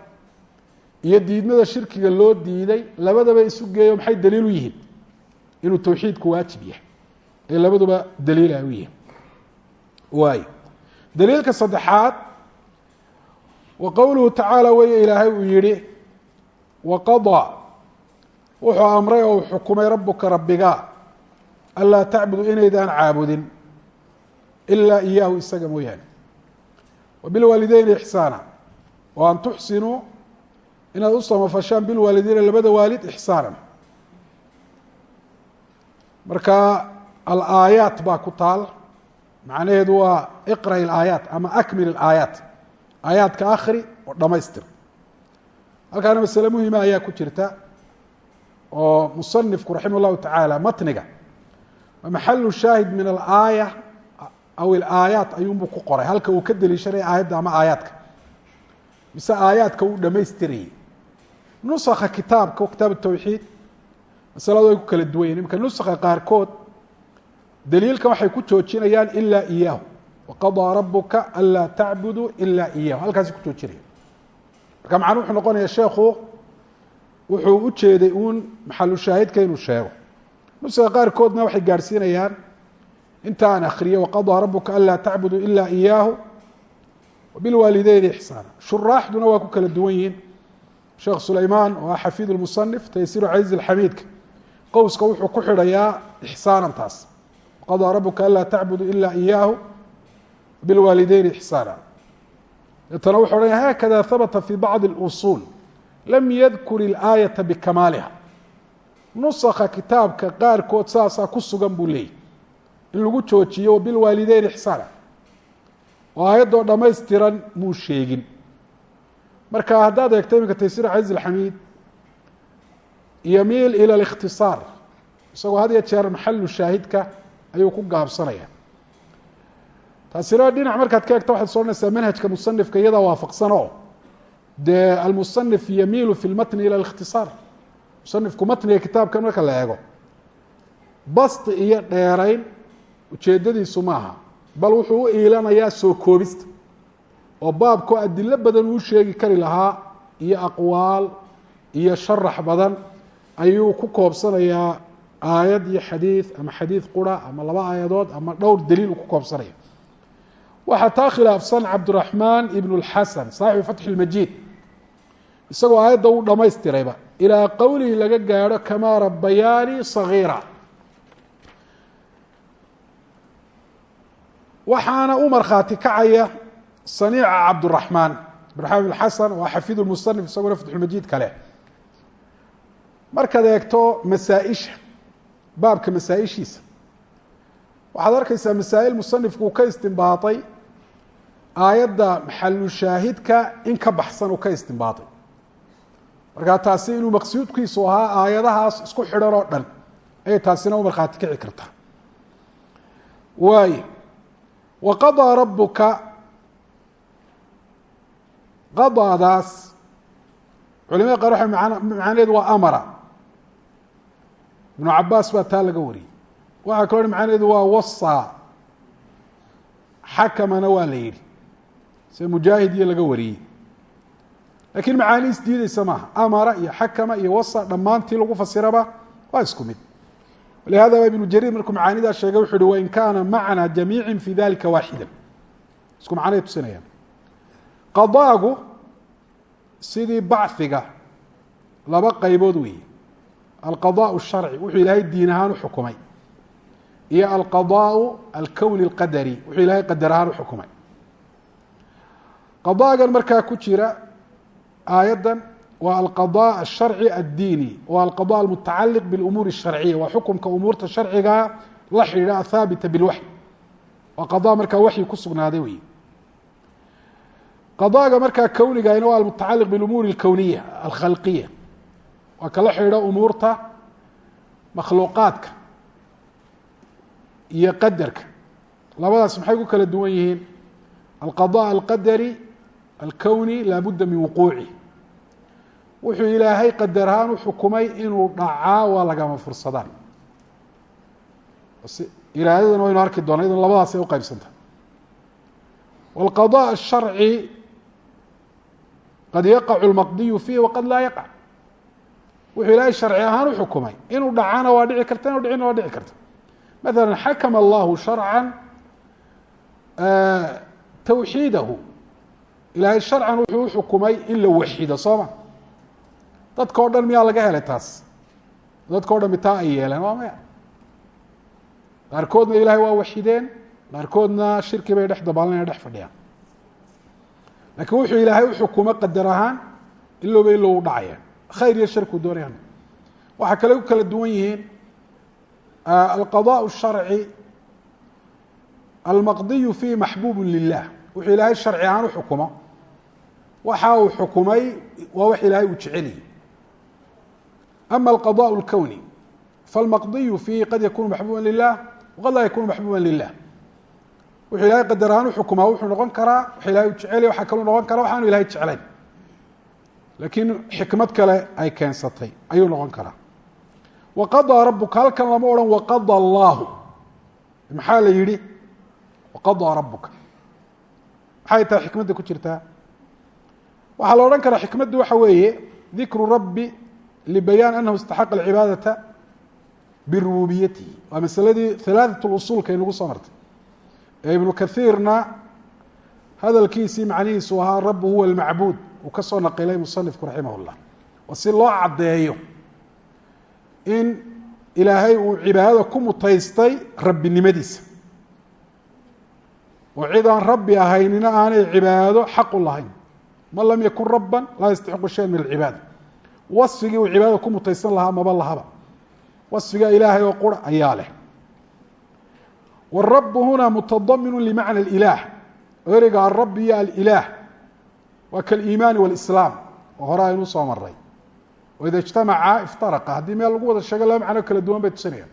iyo diidmada shirkiga loo diiday labadaba isu geeyo maxay daliil u yihiin inuu tawxiidku waajib yahay ee labaduba daliil ay u yihiin waay daliilka saddexaad wa qowluhu tacaala weeye ilaahay uu yihi waqaضى wuxuu amray oo uu xukumay rabuka rabbiga anlaa tacbudu inaydaan caabudin ilaa iyaahu isaga mooyaane. Wabilwaalideyni ixsaana wa an tuxsinuu inaad u samafashaan bilwaalideyni labada waalid ixsaana marka alaayaat baa ku taal. Macnaheedu waa iqra' ilaayaat ama akmil ilaayaat aayaadka akri oo dhamaystir. Halkaana masale muhima ayaa ku jirta oo musanifku raximah tacaala matniga maxalu shaahid min alaaya aw ilaayaat ayuunbuu ku qoray halka uu ka deliishanaya aayadda ama aayaadka mise aayaadka uu dhamaystirayay nusakha kitaabka kitaab tawxiid masaladu ay ku kala duwan yahin imika nusakha qaarkood daliilkan waxay ku joojinayaan ilaa iyaahu waqadaa rabuka anlaa tacbuduu ilaa iyaahu halkaasi ku joojinaya marka macnuu wuxuu noqonaya sheekhu wuxuu u jeeday uun maxalu shaahidka inuu sheego nusakha qaarkoodna waxay gaadhsiinayaan inta aan akriyo waqadaa rabuka anlaa tacbuduu ilaa iyaahu wabilwaalideyni ixsaana shuraaxduna waa ku kala duwan yihiin. Sheekh sulaymaan oo ah xafiid lmusanif taysiru caiz alxamiidka. Qowska wuxuu ku xidhayaa ixsaanan taas waqadaa rabuka anlaa tacbuduu ilaa iyaahu bilwaalideyni ixsaana deetana wuxu odhanaya haakada habata fi bacdi اlusuul lam yadkur ilaayata bikamaaliha nusakha kitaabka qaarkood saasaa ku sugan buu leeyay. In lagu joojiyo wabilwaalideyni ixsaana. Oo aayaddoo dhammaystiran muu sheegin. Marka haddaad eegto iminka taysir caiz alxamiid yamiil ila alikhtisaar isagoo had ya jeer maxalu shaahidka ayuu ku gaabsanaya. Taasina dhinac markaad ka egto waxaad soodhanaysaa manhajka musanifka iyadaa waafaqsan oo dee almusanif yamiilu fi lmatni ila alikhtisaar musanifku matniga kitaabkan marka la eego basti iyo dheerayn ujeedadiisu maaha. Bal wuxuu u iilanayaa soo koobista oo baabkoo adilo badan uu sheegi kari lahaa iyo aqwaal iyo sharax badan ayuu ku koobsanayaa aayad iyo xadiid ama xadiid qura ama laba aayadood ama dhowr daliil uu ku koobsanaya. Waxaa taa khilaafsan cabdiraxmaan ibn اlxasan saaxibu fatxi اlmajiid isagoo aayadda uu dhammaystirayba ilaa qowlihi laga gaadho kamaa rabayaani sagiira. Waxaana u markhaati kacaya saniica cabduraxmaan cabdiraxmaan ibn xasan waa xafiid lmusanif isaguna fatxulmajiid kale. Markaad eegto masaa-isha baabka masaa-ishiisa waxaad arkaysaa masaa'il musanifku uu ka istimbaatay aayadda maxalu shaahidka in ka baxsan uu ka istimbaatay markaa taasi inuu maqsuudkiisu ahaa aayadahaas isku xidhan oo dhan ayay taasina u markhaati kici kartaa waayo wa qadaa rabuka qadaadaas culimada qaar waxay macnaheedu waa amara. Ibnu cabaas baa taa laga wariyey. Waxaa kaloo macnaheedu waa wasaa xakamana waa la yidhi. Se mujaahid iyo laga wariyey lakiin macaani isdiideysa maaha amara iyo xakama iyo wasa dhammaantii lagu fasiraba waa isku mid lihada ba ibnu jariir markuu macaanidaa sheegay wuxu uhi wain kaana macna jamiici fi dalika waaxida isku macnay tusinayaan qadaagu sidii bachiga laba qaybood weeye alqadaء الsharci wuxuu ilaahay diin ahaan uxukumay iyo alqadaء alkowni اlqadari wuxuu ilaahay qadar ahaan uxukumay qadaagan markaa ku jira aayaddan waa alqadaء الsharci addiini waa alqadaء almutacaliq biاlumuur الsharciya waa xukumka umuurta sharciga la xidhiidha athaabita bilwaxy waa qada markaa waxyi ku sugnaaday wey qadaaga markaa kownigana waa almutacaliq bilumuur اlkowniya alkhalqiya waa kala xidhiidha umuurta makhluuqaadka iyo qadarka labadaas maxay ku kala duwan yihiin alqadaء alqadari alkowni laabudda min wuquuci wuxuu ilaahay qadar ahaan u xukumay inuu dhacaa waa lagama fursadaan iraadadana waynu arki doona iyadoo labadaas ay uqeybsanta wاlqadaء الsharci qad yaqacu اlmaqdiyu fiih waqad laa yaqac wuxuu ilaahay sharci ahaan u xukumay inuu dhacana waa dhici karta inu dhicina waa dhici karta maala xakama allahu sharca tawxiidahu ilaahay sharcan wuxuu u xukumay in la waxido soo ma dadka o dhan miyaa laga helay taas dadka o dhami taa ay yeeleen waa maya qaarkoodna ilaahay waa waxideen qaarkoodna shirki bay dhex dabaalanaya dhex fadhiyaan lakiin wuxuu ilaahay u xukumo qadar ahaan ilowba ilow u dhacayaan khayr iyo sharkuu doonayaan waxaa kale ku kala duwan yihiin alqadaء الsharci almaqdiyu fihi maxbuub lilah wuxuu ilaahay sharci ahaan u xukumo waxa uu xukumay waa wax ilaahay uu jeceliyey ama alqadaء اlkowni falmaqdiyu fiihi qad yakunu maxbuuba lilah waqad laa yakunu maxbuuba lilah wuxuu ilahay qadar ahaan u xukumaa wuxuu noqon karaa wax ilahay u jecelya waxaa kaluu noqon karaa waxaanu ilahay jeclayn laakiin xikmad kale ay keensatay ayuu noqon karaa waqadaa rabuka halkan lama odhan waqada allahu maxaa la yihi waqadaa rabuka maxay tahay xikmadda ku jirtaa waxaa la odhan karaa xikmaddu waxa weeye dikru rabbi libayaan anahu istaxaqa alcibaadata birububiyatihi waa masaladii halaaثat usuulka inagu soo martay ee ibnu kaiirna hadalkiisii macnihiisu ahaa rabu huwa almacbuud uu ka soo naqilay musanifku raximah اllah oo si loo caddeeyo in ilaahay uu cibaadada ku mutaystay rabbinimadiisa oo cid aan rabbi ahaynina aanay cibaado xaq u lahayn man lam yakun rabban laa yastaxiqu shayan min alcibaada wasfigii uu cibaadada ku mutaysan lahaa maba lahaba. Wasfiga ilaahay oo qura ayaa leh. Warabu huna mutadaminu limacna alilaah. Oo ereyga alrabi iyo alilaah. Waa kaliimaani walislaam. Oo hore aynu soo maray waida ijtamaca iftaraqa. Haddii meel lagu wada sheego laba macno kala duwan bay tusinayaan.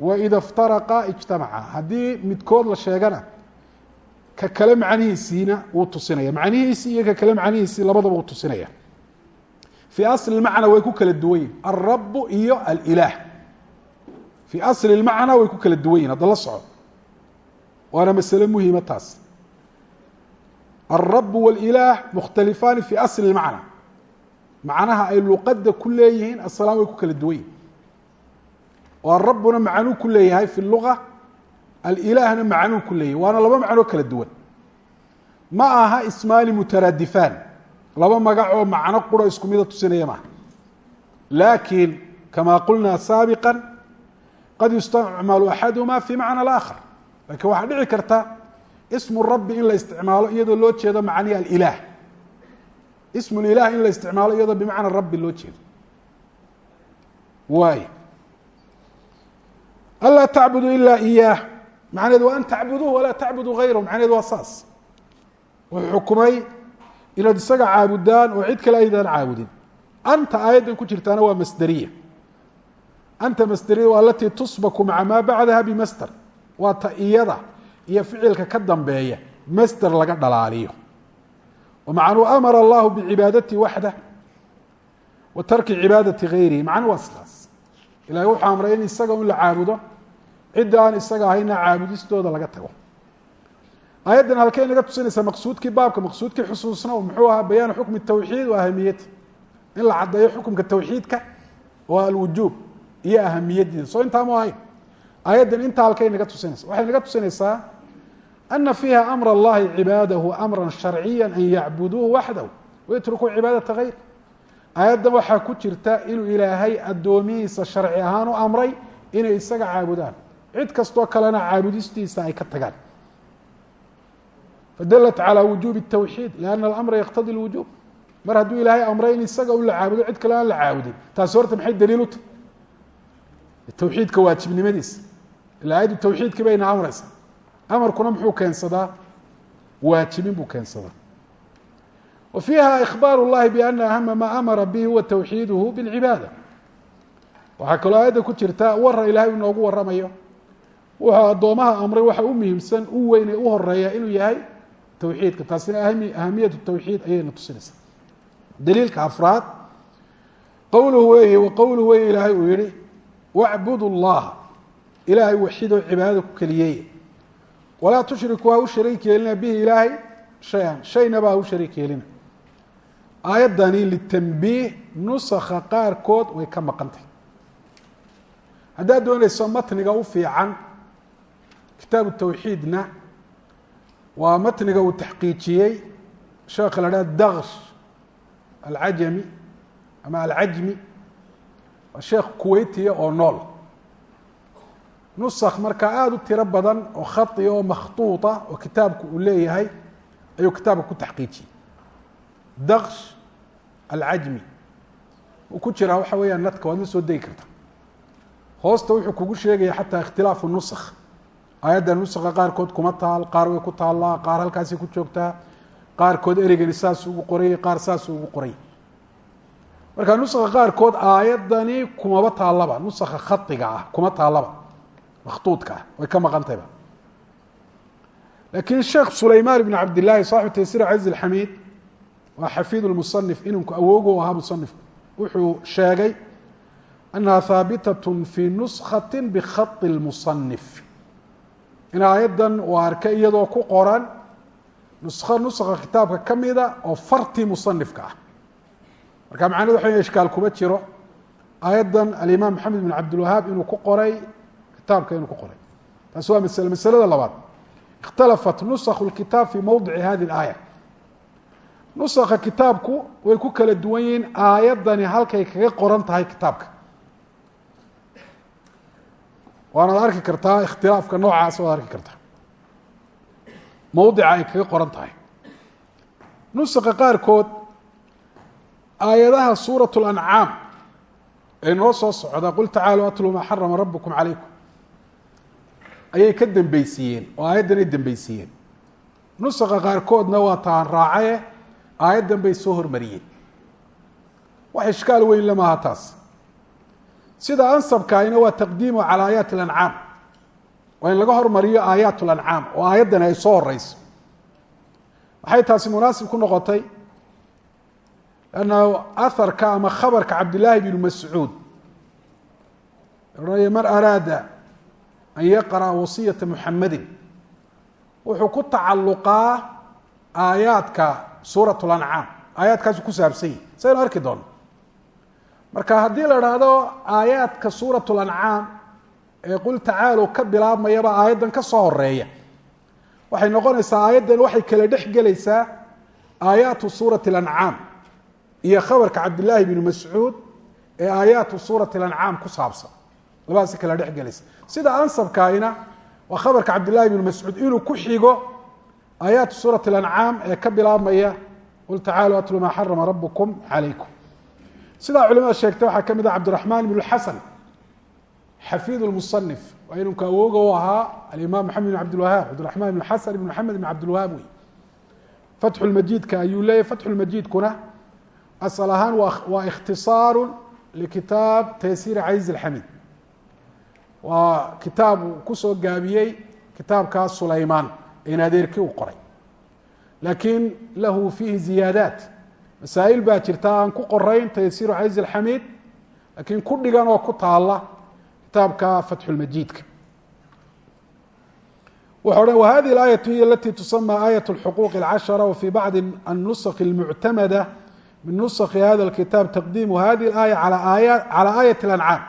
Waida iftaraqa ijtamaca. Haddii midkood la sheegana ka kale macnihiisiina wuu fii asli macna way ku kala duwan yihiin alrabu iyo alilaah fii asli macna way ku kala duwan yihiin hadda la soco waana masale muhima taas alrabu wاlilaah mukhtalifaani fi asli macna macnaha ay luqada ku leeyihiin aslaan way ku kala duwan yihiin oo alrabuna macnuu ku leeyahay fi luga alilaahna macnuu ku leeyahay waana laba macnoo kala duwan ma aha ismaani mutaraadifaan laba magac oo macno qura isku mida tusinaya maaha laakiin kama qulna saabiqa qad yustacmalu axaduhuma fi macna alaakhar. Lakiin waxaa dhici karta ismu rabbi in la isticmaalo iyadoo loo jeedo macnihi alilaah. Ismu lilah in la isticmaalo iyadoo bimacna rabbi loo jeedo. Waay anlaa tacbudu ila iyaah macnaheedu waa an tacbuduuh walaa tacbuduu gayrahu macnaheedu waa saas. Wuxuu xukumay inaad isaga caabudaan oo cid kale aydaan caabudin. Anta aayaddan ku jirtaana waa masderiya anta masderiya waa alatii tusbaku maca maa bacdaha bimasder waa ta iyada iyo ficilka ka dambeeya masder laga dhalaaliyo. Macnuu amara allahu bicibaadati waxdah wa tarki cibaadati gayrihi. Macnuu waa sidaas. Ilahay wuxuu amray in isaga un la caabudo cidda aan isaga ahayna caabudistooda laga tago aayaddan halkay naga tusinaysaa maqsuudkii baabka maqsuudkii xusuusna muxuu ahaa bayaanu xukmi tawxiid wa ahamiyati in la caddeeyo xukumka tawxiidka oo alwujuub iyo ahamiyadiisa soo intaa mu ahayn aayaddan intaa halkay naga tusinaysa. Waxay naga tusinaysaa ana fiiha amr اllahi cibaadahu amra sharciya an yacbuduuhu waxdahu. Wayatrukuu cibaadata gayr aayaddan waxaa ku jirta inuu ilaahay addoomihiisa sharci ahaan u amray inay isaga caabudaan. Cid kastoo kalena caabudistiisa ay ka tagaan fadalat calى wujubi الtawxiid lianna alamra yaqtadi اlwujub mar hadduu ilaahay amray in isaga u la caabudo cid kale aan la caabudin taasi horta maxay daliil u tahy tawxiidka waajibnimadiisa ila aayaddu tawxiidkii bayna amraysa amarkuna muxuu keensadaa waajibin buu keensadaa wa fiiha ikhbaar اllahi biana ahama ma amara bihi huwa tawxiiduhu bاlcibaada waxaa kaloo aayadda ku jirta wara ilahay inoogu waramayo wuxuu addoomaha amray waxa u muhiimsan u weyn ee u horeeya inuu yahay tawxiidka. Taasina ahamiyat tawxiid ayayna tusinaysaa daliilka afraad qowluhu weeye wa qowluhu weye ilaahay uu yihi wacbud اllaha ilaahay waxidoo cibaadada ku keliyeeya walaa tushriku ha u shariik yeelina bihi ilaahay shay-an. Shaynaba ha u shariik yeelina. Aayaddani litanbiih nusakha qaarkood way ka maqantay. Haddaad doonayso matniga u fiican kitaabu tawxiidna waa matniga uu taxqiijiyey sheekha la dhaha daksh alcajami ama alcajmi waa sheekh kuweytiya oo nool. Nusakh markaa aada u tiro badan oo khaiya oo makhtuuطa oo kitaabku uu leeyahay ayuu kitaabka ku taxqiijiyey. Daksh alcajmi uu ku jiraa waxa weeyaan nadka waad la soo degi karta. Hoosta wuxuu kugu sheegaya xataa ikhtilaafu nusakh aayadda nusakha qaarkood kuma taal qaar way ku taallaa qaar halkaasay ku joogtaa. Qaarkood ereygani saasuu ugu qorayay qaar saasuu ugu qoray. Marka nusakha qaarkood aayaddani kumaba taallaba nusakha khaiga ah kuma taallaba makhtuudka ah way ka maqantayba. Lakin sheekh sulaymaan ibn cabdillaahi saaxibu taysir caziz alxamiid waa xafiid lmusanif inanku awoogu ahaa musanifku wuxuu sheegay annaha haabitat fi nuskati bikhai lmusanif in aayaddan uu arkay iyadoo ku qoran nuskho nuskha kitaabka ka mida oo fartii musanifka ah. Marka macned waxa ishkaal kuma jiro. Aayaddan alimaam maxamed bin cabdilwahaab inuu ku qoray kitaabka inuu ku qoray. Taasi waa masle masalada labaad. Ikhtalafat nusakhu lkitaab fi mowdici hadi اlaaya nusakha kitaabku way ku kala duwan yihiin aayaddani halkay kaga qoran tahay kitaabka waanaad arki kartaa ikhtilaafka noocaas waad arki kartaa mowdica ay kaga qoran tahay. Nusakha qaarkood aayadaha suuraة اlancaam ee noo soo socda qul tacaaluu atluu maa xarama rabukum calaykum ayay ka dembeysiiyeen oo aayaddan ay dembeysiiyeen nusakha qaarkoodna waa taan raacaye aayaddan bay soo hormariyeen. Wax ishkaal weyn lamaha taas sida ansabkaayna waa taqdiimu calى aayaati اlancaam waa in laga hormariyo aayaat اlancaam oo aayaddani ay soo horeyso maxay taasi munaasib ku noqotay lanna aharka ama khabarka cabdillaahi bn mascuud ohanaya man araada an yaqra'a wasiyata muxamedin wuxuu ku tacalluqaa aayaadka suurat lancaam aayaadkaasu ku saabsan yihi saynu arki doono marka haddii la idhaahdo aayaadka suurat lancaam ee qul tacaalow ka bilaabmayaba aayaddan ka soo horreeya waxay noqonaysaa aayaddan waxay kala dhex gelaysaa aayaatu suurati lancaam iyo khabarka cabdillaahi bn mascuud ee aayaatu suurati lancaam ku saabsan. Labadaasi kala dhex gelaysa. Sida ansabkaayna waa khabarka cabdillahi bn mascuud inuu ku xigo aayaatu suurati lancaam ee ka bilaabmaya qul tacaaluu atlu maa xarama rabukum calaykum sidaa culimada sheegtay waxaa ka mid ah cabdiraxmaan ibn xasan xafiid lmusanif waa inunka awooga u ahaa alimaam maxamed bn cabdilwahaab cabdiraxmaan ibn xasan ibn maxamed ibn cabdilwahaab wey fatxu lmajiidka ayuu leeyahy fatxu lmajiidkuna asal ahaan waa ikhtisaaru likitaab taysiir caziz alxamiid waa kitaab uu ku soo gaabiyey kitaabkaas sulaymaan in adeerkii uu qoray. Laakiin lahu fiihi ziyaadaat masaa'il baa jirta aan ku qorayn taysiiru caziz alxamiid laakiin ku dhigan oo ku taala kitaabka fatxu lmajiidka wuxuu dhan whadihi اlaayatu hiy alati tusama aayat اlxuquuq اlcashara wfي bacdi الnusk اlmuctamada min nuski hada اlkitaab taqdiimu hadihi اlaaya calى aayat اlancaam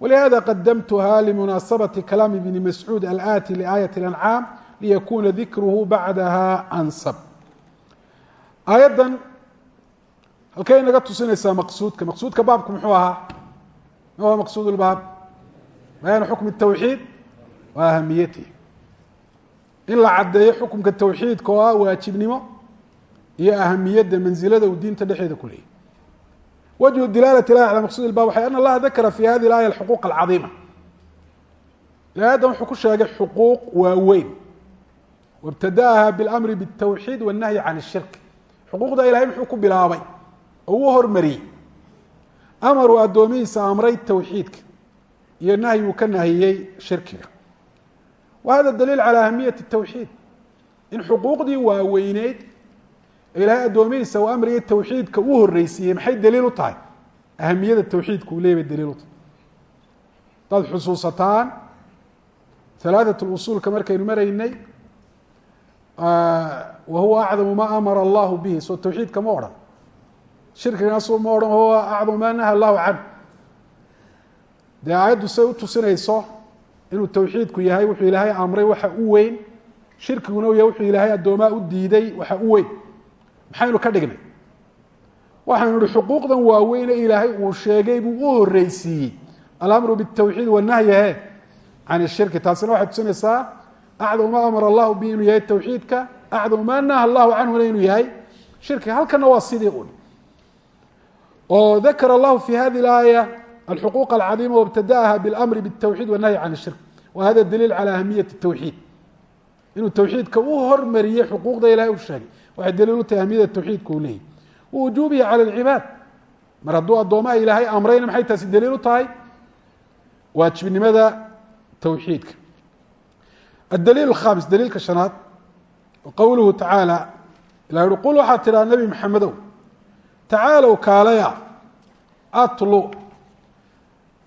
walihada qadamtuha limunaasabati kalaami bni mascuud alati liaayat اlancaam liyakuna dikruhu bacdaha ansab aayaddan halkay naga tusinaysaa maqsuudka maqsuudka baabku muxuu ahaa ma waa maqsuud lbaab bayaanu xukmi الtawxiid wa ahamiyatihi in la caddeeyo xukumka tawxiidka oo ah waajibnimo iyo ahamiyadda mansilada uu diinta dhexeeda ku leeyahy wجه dilaalة ilahi alى maqsud اbab waxay an اllaha dakra fi hadi اlaaya اxuquuq اlcadiima aayaddan wuxuu ku sheegay xuquuq waaweyn wاbtada'aha bاlamri bالtawxiid wالnahyi can الshirk xuquuqda ilaahay muxuu ku bilaabay oo uu hormariyey amar amaruu addoomihiisa amray tawxiidka iyo nahyuu ka nahiyey shirkiga. Wa hada daliil calaa ahamiyati tawxiid. In xuquuqdii waaweyneyd ilaahay addoomihiisa uu amriyay tawxiidka uu horreysiiyey maxay daliil u tahay? Ahamiyada tawxiidka uu leebay daliil u tahay. Hadaad xusuusataan alaatat usuulka markaynu maraynay wa huwa acdamu ma amara allahu bihi soo tawxiidka ma odhan. Shirkigaasu ma odhan huwa acdamu ma naha allahu canh dee aayaddu say u tusinayso inuu tawxiidku yahay wuxuu ilaahay amray waxa u weyn. Shirkiguna u yahay wuxuu ilaahay addoomaa u diiday waxa u weyn. Maxaynu ka dhignay? Waxaynu ihi xuquuqdan waaweyne ilaahay uu sheegay buu u horeysiiyey alamru bاtawxiid wanahyahe can ishirki taasina waxay tusinaysaa acdamu ma amara allahu bi inuu yahay tawxiidka acdamu ma naha allahu canhuna inuu yahay shirkiga halkana waa sidii un oo dakara allahu fi hadi اlaaya alxuquuq alcadiima wاbtada'aha biاlamri bالtawxiid wanahyi can ishirk wa hada daliil calى ahamiyati الtawxiid inuu tawxiidka u hormariyey xuquuqda ilahay u sheegay waxay daliil u tahay ahmiyada tawxiidka uu leeyahy wujuubihi calى اlcibaad mar hadduu addoomaha ilaahay amrayna maxay taasi daliil u tahay waajibnimada tawxiidka adaliil الkhamis daliilka shanaad qowluhu tacaala ilah uhi qul waxaad tidhaha nebi maxamedow tacaalow kaalaya atlu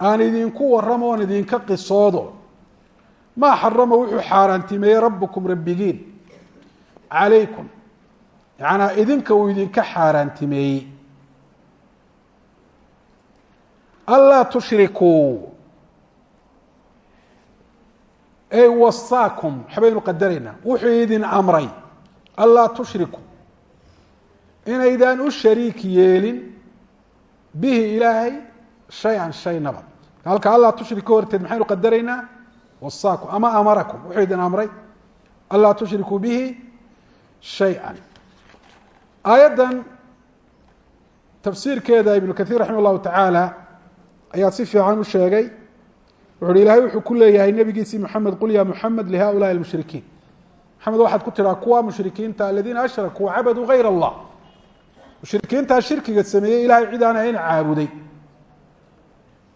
aan idinku warramo oon idinka qisoodo maa xarama wuxuu xaaraantimeeyey rabbukum rabbigiin calaykum yacanaa idinka uu idinka xaaraantimeeyey anlaa tushrikuu ey wasaakum waxbaynu qadaraynaa wuxuu idin amray anlaa tushriku. Inaydaan u shariik yeelin bihi ilaahay shay-an shaynaba. Halka anlaa tushriku horteed maxaynu qadaraynaa? Wasaakum ama amarakum. Wuxuu idin amray anlaa tushrikuu bihi shay-an. Aayaddan tafsiirkeeda ibnu kaiir raximah tacaala ayaa si fiican u sheegay wuxu uhi ilahay wuxuu ku leeyahay nebigiisii moxamed qul ya moxamed lihaulaai almushrikiin maxamed waxaad ku tiraa kuwa mushrikiinta aladiina ashrakuu cabaduu gayr allah. Mushrikiintaa shirkiga sameeyey ilahay cid aan ahayn caabuday.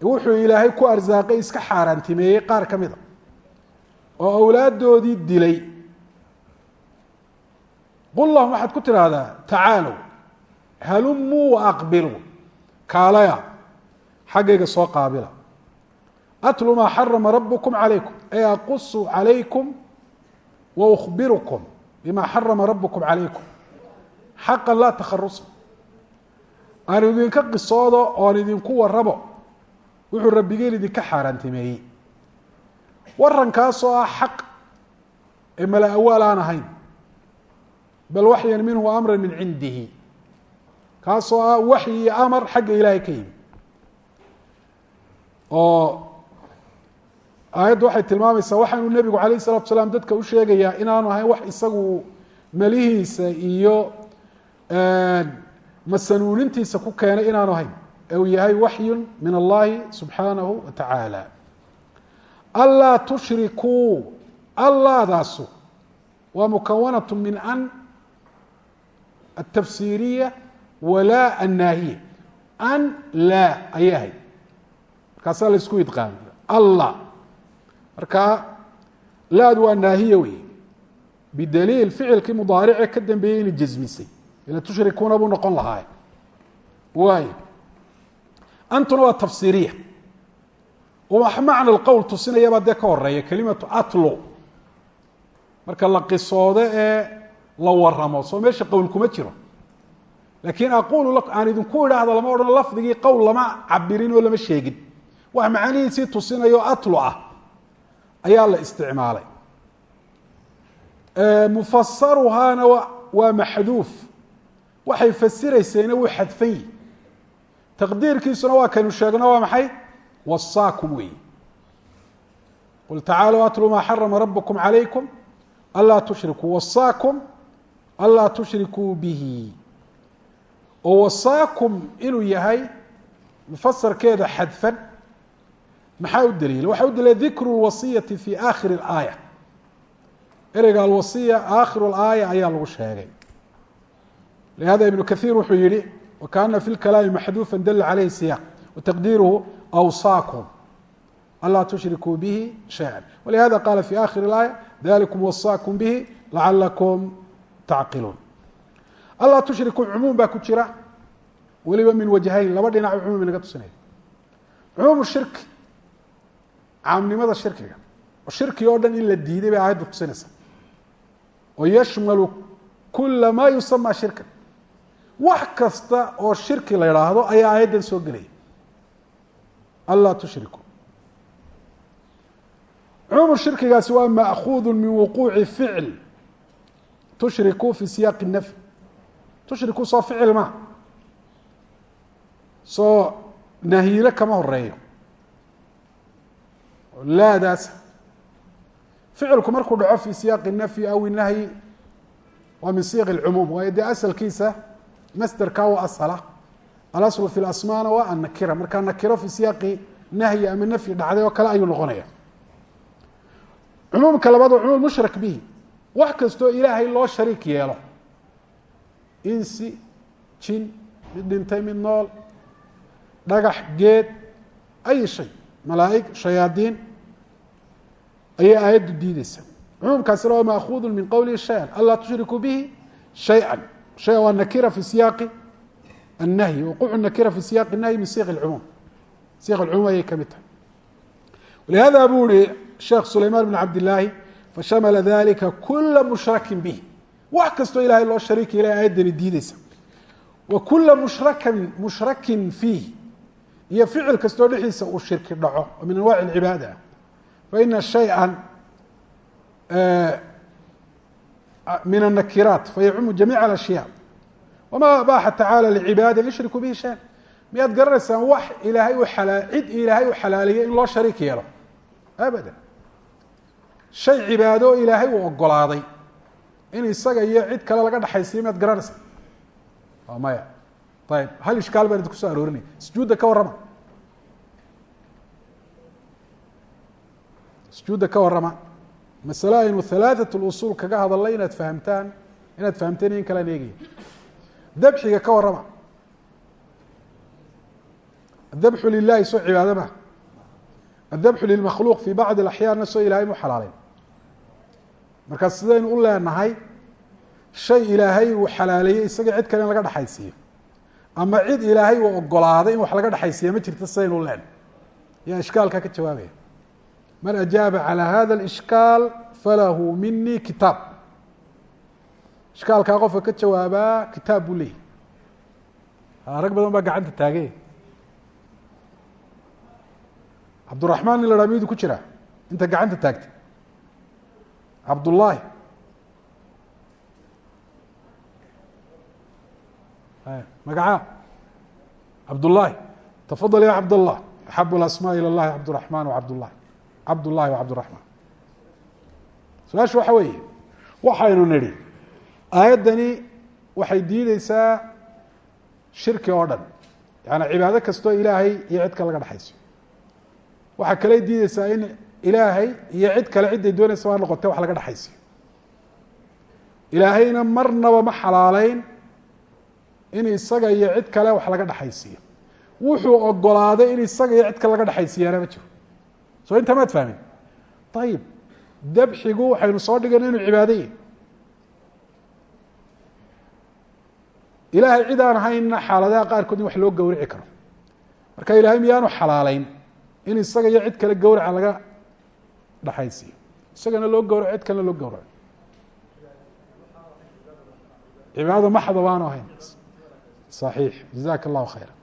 Wuxuu ilaahay ku arsaaqay iska xaaraantimeeyey qaar ka mida oo awlaaddoodii dilay. Qul lahum waxaad ku tidhaahdaa tacaalow halumuu wa kaalaya xaggayga soo qaabila atlu maa xarama rabukum calaykum ay aqusu calaykum wa ukhbirukum bima xarama rabukum calaykum xaqan laa takharusa aan idinka qisoodo oon idinku waramo wuxuu rabbigeen idinka xaaraantimeeyey warankaasoo ah xaq ee mala awaal aan ahayn bal waxyan minhu amra min cindihi kaasoo ah waxyi iyo amar xagga ilaahay ka yimi aayaddu waxay tilmaamaysaa waxaanuu nebigu calayh isalatu salaam dadka u sheegayaa inaanu ahayn wax isagu melihiisa iyo masanuunintiisa ku keenay inaanu ahayn. Uu yahay waxyun min allahi subxaanahu wa tacaala. Anlaa tushrikuu allaadaasu waa mukawanatu min an atafsiiriya walaa annaahiya. An laa ayay ahayd. Markaasaa la isku idqaami allah marka laadu waa naahiya wey bidaliil ficilkii mudaarice ka dambeeyey inay jasmisay. Ila tushrikuuna buu noqon lahaa. Waay antuna waa tafsiiriya. Macna qowl tusinayabaa dee ka horreeya kelimatu atlo marka la qisoodo ee la waramo soo meesha qowl kuma jiro. Laakiin aqulu lakum aan idinku idhaahdo lama odhan lafdigii qowl lama cabirin oo lama sheegin. Wax macanihiisii tusinayo atlo ah ayaa la isticmaalay. Mufasaruhaana waa maxduuf. Waxay fasirayseena wuu xadfan yihi taqdiirkiisuna waa kaynu sheegno waa maxay? Wasaakum weyi qul tacaaluu atlu maa xarama rabukum calaykum anlaa tushrikuu. Wasaakum anlaa tushrikuu bihi. Oo wasaakum inuu yahay mufasarkeeda xadfan maxaa u daliila waxaa u daliila dikru lwasiyati fi aakhiri اlaaya ereyga alwasiya aakhiru اlaaya ayaa lagu sheegay lihada ibnu kaiir wuxuu yihi wakaana fi lkalaami maxduufa dala calayhi siyaq wataqdiiruhu awsaakum anlaa tushrikuu bihi shayئa walihada qaala fi akhiri اlaaya dalikum wasaakum bihi lacalakum tacqiluun anlaa tushrikuu cumuum baa ku jira weliba min wajhayn laba dhinac cumuum inaga tusinaya cumuum shirki caamnimada shirkiga. Shirki oo dhan in la diiday bay aayaddu tusinaysa. Oo yashmalu kula maa yusama shirkan. Wax kasta oo shirki la idhaahdo ayaa aayaddan soo gelaya. Anlaa tushriku. Cumuumu shirkigaasi waa maakuudu min wuquuci ficl. Tushriku fi siyaaqi nafy tushriku soo ficil maa soo nahiile kama horeeyo laadaas. Ficilku markuu dhaco fi siyaaqi nafyi aw nahyi waa min siiq اcumuum waayo dee asalkiisa masderka waa asla alaslu fi lasmaana waa annakira markaa nakiro fi siyaaqi nahyi ama nafyi dhacday oo kale ayuu noqonaya. Cumuumka labaad waa cumuum mushrak bihi. Wax kastoo ilaahay loo shariik yeelo. Insi jin mid dhintay mid nool dhagax geed ay shay malaaئig shayaadiin ayay aayaddu diideysa cumuumkaasina waa maakuudu min qowlihi shaya anlaa tushrikuu bihi shaya haya waa nakira fi siyaaqi annahyi. Waqucu nakira fi siyaqi nahyi min siiq cumuum siiq cumuum ayay ka mid tahay. Lihaada buu uri sheekh sulaymaan bn cabdilaahi fashamala dalika kula mushrakin bihi. Wax kastoo ilaahay loo shariiki ilay aayaddani diideysa wa kula mushrakan mushrakin fiih iyo ficil kastoo dhexdiisa uu shirki dhaco. Min anwaci cibaada ah faina shaya من anakiraat فيعم jamiica الأشياء. وما باح تعالى licibaadi an به bihi shayan miyaad garanaysaan wax ilaahay u alaa cid ilaahay u xalaaliya in loo shariik yeelo abadan shay cibaado ilaahay uu ogolaaday in isaga iyo cid kale laga dhexaysiiyo miyaad garanaysaa maya ayib hal ishkaal baan idin ku soo aroorinaya sujuudda sujuudda ka warrama masale aynu halaaثat اlusul kaga hadalnay inaad fahamtaan inaad fahamteen in kalaan eegaya dabxiga ka warrama. Adabxu lilahi soo cibaado ma adabxu lilmakhluuq fii bacdi axyaanna soo ilaahay mu xalaaleyn markaa sidaynu u leenahay shay ilaahay uu xalaaleeyey isaga cid kale in laga dhexaysiiyo ama cid ilaahay uu ogolaaday in wax laga dhexaysiiyo ma jirta sidaynu u leenahay. Yaa ishkaalka ka jawaabaya man ajaaba calى hada اlishkaal falahu mini kitaab ishkaalkaa qofka ka jawaabaa kitaab buu leeyahy rag badan baa gacanta taagay cabduraxmaan in la dhaa miydu ku jira inta gacanta taagta cabdullaahi magacaa cabdullaahi tafadal ya cabdallah axabu اlasmaa ilى اllahi cabduraxmaan wcabdullahi cabdullahi wcabduraxmaan su'aasha waxa weeye waxaynu nidhi aayaddani waxay diideysaa shirki oo dhan. Yaani cibaado kastoo ilaahay iyo cid kale laga dhexayso waxaa kale diideysaa in ilaahay iyo cid kale ciday doonaysa waa noqote wax laga dhexaysiyo ilaahayna marnaba ma xalaaleyn in isaga iyo cid kale wax laga dhexaysiiyo wuxuu ogolaaday in isaga iyo cid kale laga dhexaysiiyaana ma jiro soo inta maad fahmin. Ayib dabxigu waxaynu soo dhigana inuu cibaado yahy ilaahay cid aan xaaladaha qaarkood in wax loo gowrici karo. Marka ilahay miyaanu xalaaleyn in isaga iyo cid kale gowraca laga dhexaysiiyo isagana loo gowraco cid kalena loo gowraco cibaado maxda baanu ahayn. صaxiix jazaka اllahu khayra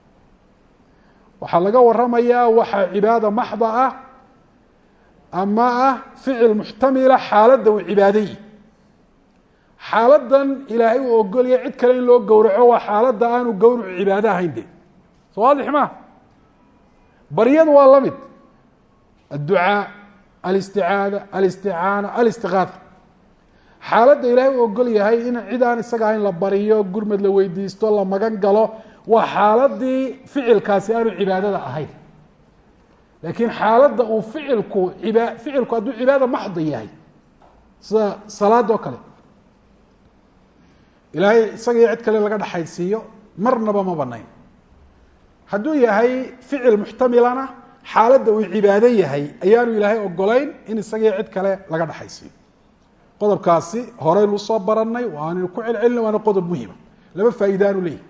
waxaa laga waramayaa waxaa cibaada maxda ah ama ah ficil muxtamila xaaladda uu cibaadayi xaaladan ilaahay uu ogolaya cid kale in loo gowraco waa xaaladda aanu gowracu cibaado ahayn de. Soo waadix ma? Baryadu waa la mid. Adducaa alisticaada alisticaana alistiqaada. Xaaladda ilaahay uu ogol yahay in cid aan isaga ahayn la bariyo gurmad la weydiisto la magan galo waa xaaladii ficilkaasi aanu cibaadada ahayn laakiin xaaladda uu ficilku iba ficilku hadduu cibaada maxdi yahay sida salaada oo kale. Ilaahay isaga cid kale laga dhexaysiiyo marnaba ma banayn hadduu yahay ficil muxtamilana xaaladda uu cibaado yahay ayaanu ilaahay ogolayn in isaga iyo cid kale laga dhexaysiiyo qodobkaasi horeynu u soo baranay waanaynu ku celcelina waana qodob muhima laba faa'iidaanu leeyahy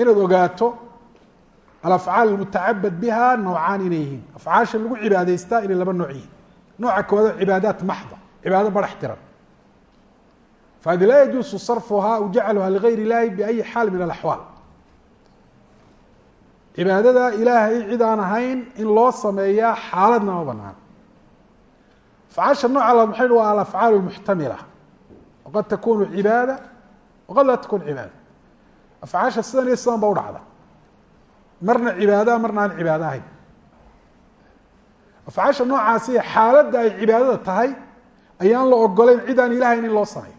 inaad ogaato alafcaal almutacabad biha noocaan inay yihiin afcaasha lagu cibaadaystaa inay laba nooc yihiin nooca koowaad cibaadaat maxda cibaado barax tiran fahadi laa yajuusu sarfuha aw jacluha ligayr illahi biayi xaal min alaxwaal cibaadada ilaahay cid aan ahayn in loo sameeyaa xaaladna ma banaan afcaasha nooca labaad maxay waa alafcaal lmuxtamila waqad takunu cibaada waqad laa takun cibaada afcaasha sidan iyo sidan ba udhacda marna cibaadaha marna aan cibaado ahayn. Afcaasha noocaasi xaaladda ay cibaadada tahay ayaan la ogolayn cid aan in loo sameeyo.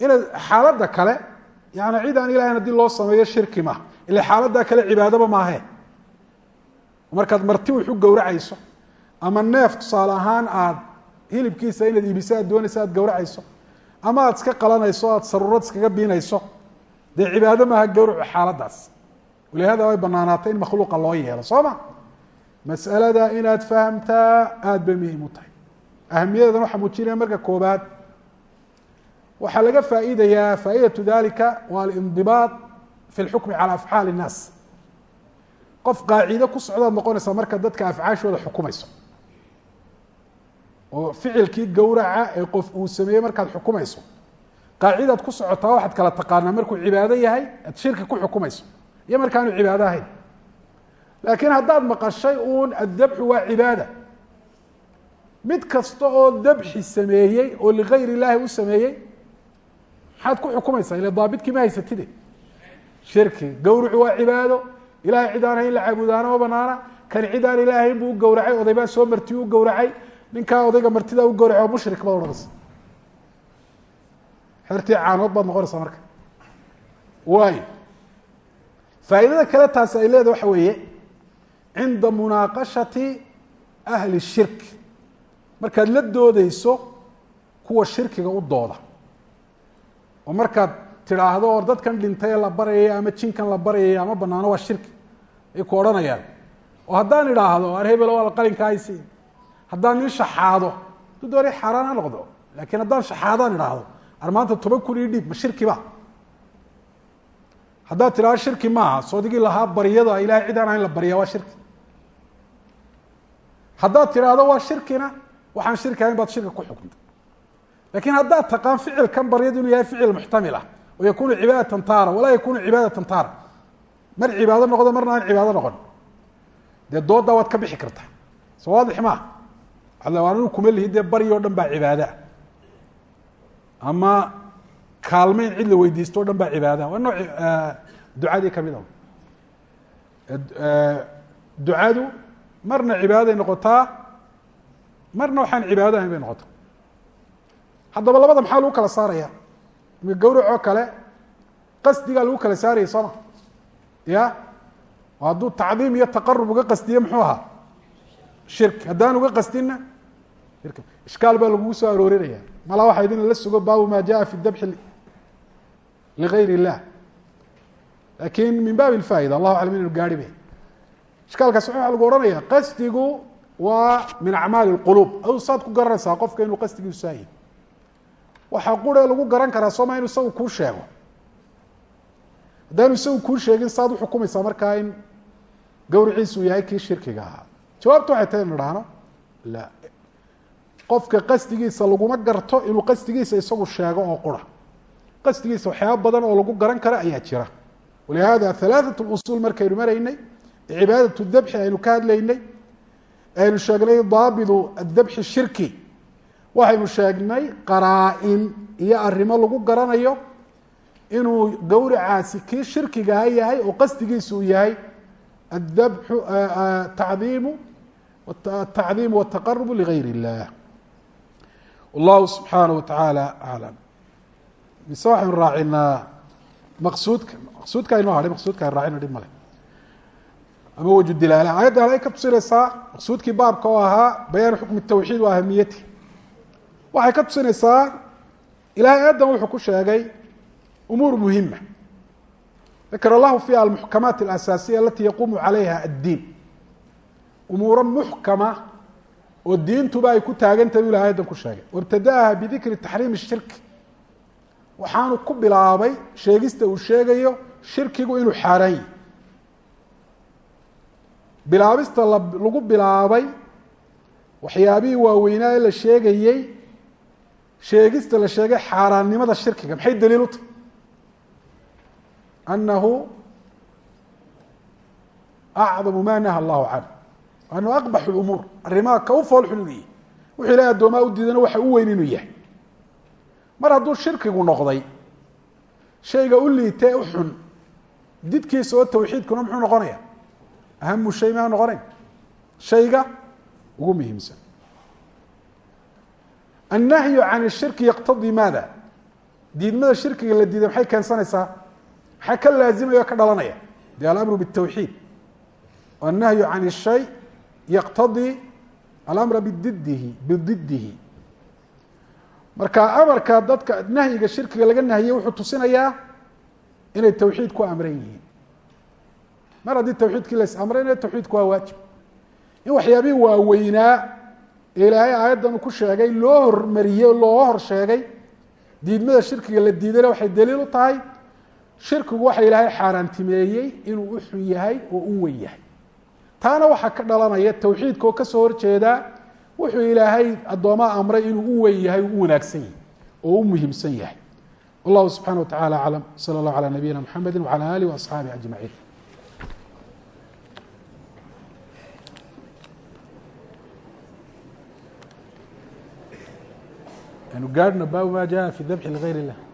Inaad xaaladda kale yani cid aan haddii loo sameeyo shirki ma ila xaaladdaa kale cibaadaba maahe markaad marti wux u gowracayso ama neef tusaale ahaan aad hilibkiisa inaad iibiso aad doonayso aad gowracayso ama aad iska qalanayso aad saruurad iskaga biinayso dee cibaado maaha gowracu xaaladdaas walihada way banaanaatay in makhluuqa loo yeelo soo ma mas'alada inaad fahamtaa aada bay muhiim u tahay. Ahamiyadeedan waxaa muujinaya marka koobaad. Waxaa laga faa'iidayaa faa'idatu dalika waa alindibaad fi lxukmi cala afcaali الnaas qof qaaciide ku socdaad noqonaysaa marka dadka afcaashooda xukumayso. Oo ficilkii gowraca ee qof uu sameeyey markaad xukumayso. Qaacidaad ku socotaa waxaad kala taqaanaa markuu cibaado yahay aad shirki ku xukumayso iyo markaanu cibaado ahayn laakiin haddaad maqashay uun addabxu waa cibaada. Mid kasta oo dabxi sameeyey oo ligayr illaahi u sameeyey maxaad ku xukumaysaa ile daabidkii ma haysatide? Shirki gawrucu waa cibaado. Ilahay cid aan hayn la caabudaana ma banaana. Kan cid aan ilaahayn buu u gowracay oday baa soo marti u gowracay ninkaa odayga martida u gowracay oo mushrik baad odhanaysa xertii caanood baad noqonaysaa marka. Waayo faa'iidada kale taasi ay leedahay waxa weeye cinda munaaqashati ahli shirk. Markaad la doodeyso kuwa shirkiga u dooda. Oo markaad tidhaahdo or dadkan dhintay la baryaya ama jinkan la baryaya ama banaano waa shirki ay ku odhanayaan. Oo haddaan idhaahdo ar hebel waa qalinka haysi. Haddaan nin shaxaado du doonay xaaraan ha noqdo. Laakiin haddaan shaxaadaan idhaahdo ar maanta toban kun ii dhiib ma shirki ba haddaad tidhahdo shirki maaha. Soodigii lahaa baryada ilahay cid aan ahayn la baryaa waa shirki. Haddaad tidhaahdo waa shirkina waxaan shirki ahayn baad shirki ku xukuntay lakiin haddaad taqaan ficilkan baryadu inuu yahay ficil muxtamil ah oo yakunu cibaadatan taara walaa yakunu cibaadatan taara. Mar cibaado noqdo marna aan cibaado noqon. Dee dooddaa waad ka bixi kartaa. Soo waadix maaha anu kuma lihi dee baryo o dhan baa cibaadaah ama kaalmeyn cid la weydiisto o dhan baa cibaadaha waa nooc ducadii ka mid a ducadu marna cibaadaday noqotaa marna waxaan cibaado ahayn bay noqotaa. Haddaba labada maxaa lagu kala saaraya? Oo kale qasdigaa lagu kala saarayay sooma ya hadduu tacdiim iyo taqarub uga qasdiye muxuu ahaa? Shirki haddaan uga qasdinna ishkaal baa lagugu soo aroorinaya malaa waxaa idin la sugo baabu ma jaa fi dabxi ligayr illah laakiin min baabi lfaa'ida allahu aclam inanu gaari be ishkaalkaas waxaa lagu ohanaya qasdigu waa min acmaali اlquluub aduu saad ku garanaysaa qofka inuu qasdigiisu saayi waxaa quree lagu garan karaa sooma inu isagu kuu sheego haddaanu isagu kuu sheegin saad uxukumaysaa markaa in gawriciisu yahay kii shirkiga ahaa jawaabta waxay tahay inu idhaahno la qofka qasdigiisa laguma garto inuu qasdigiisa isagu qasdigiisa waxyaaba badan oo lagu garan karo ayaa jira walihada halaaثat اusuul markaynu maraynay cibaadaة dabxi aynu ka hadlaynay aynu sheegnay daabidu adabxi shirki waxaynu sheegnay qaraa-in iyo arrimo lagu garanayo inuu gowracaasi kii shirkigaha yahay oo qasdigiisa uu yahay adabxu tacdiimu atacdiimu wاtaqarubu ligayr اllah wallahu subxaanaه wa tacaala aclam mise waxaynu raacinaa maqsuudka maqsuudka aynoo hadhay maqsuudka aynu raacino dhib male ama waju dilaala ayadda halay ka tusinaysaa maqsuudkii baabka oo ahaa bayaanu xukmi tawxiid wa ahamiyati waxay ka tusinaysaa ilahay aaddan wuxuu ku sheegay umuur muhima dakar allahu fiiha almuxkamaat alasaasiya alati yaquumu calayha addiin. Umuuro muxkama oo diintuba ay ku taagantahay u ilahay aayaddan ku sheegay. Wabtada'aha bidikri taxriimi shirki waxaanu ku bilaabay sheegista uu sheegayo shirkigu inuu xaaraan yahi bilaabista lagu bilaabay waxyaabihii waaweynaa ee la sheegayey sheegista la sheegay xaaraannimada shirkiga. Maxay daliil u tahy anahu acdamu ma naha allahu canh anahu aqbaxu lumuur arrimaha ka u fool xun inuu yahy wuxuu ilahay addoomaa u diidana waxa u weyn inuu yahay mar hadduu shirkigu noqday shayga u liitee u xun didkiisa oo tawxiidkuna muxuu noqonaya? Ahamu shay maa noqonayn? Shayga ugu muhiimsan. Annahyu can ishirki yaqtadii maada? Diidmada shirkiga la diiday maxay keensanaysaa? Maxaa ka laazimaya o ka dhalanaya? Dee alamru bitawxiid annahyu can shay yaqtadii alamra bididihi bididihi marka amarka dadka nahyiga shirkiga laga nahiyey wuxuu tusinayaa inay tawxiid ku amran yihiin. Mar haddii tawxiidkii la is amraynayo tawxiidku waa waajib. In waxyaabihii waaweynaa ee ilaahay aayaddan ku sheegay loo hormariyey looga hor sheegay diidmada shirkiga la diidayna waxay daliil u tahay shirkigu waxa ilaahay xaaraantimeeyey inuu u xun yahay oo u wen yahay. Taana waxaa ka dhalanaya tawxiidka oo ka soo horjeedaa wuxuu ilaahay addoomaha amray inuu u wen yahay u wanaagsan yahay oo u muhiimsan yahay. Wallahu subxana wa tacala aclam. Sala allahu calaa nabiyina mxamedi wacala alih waasxaabihi ajmaciin gaadhna baabu ma jaa fi dabxi ligayr illah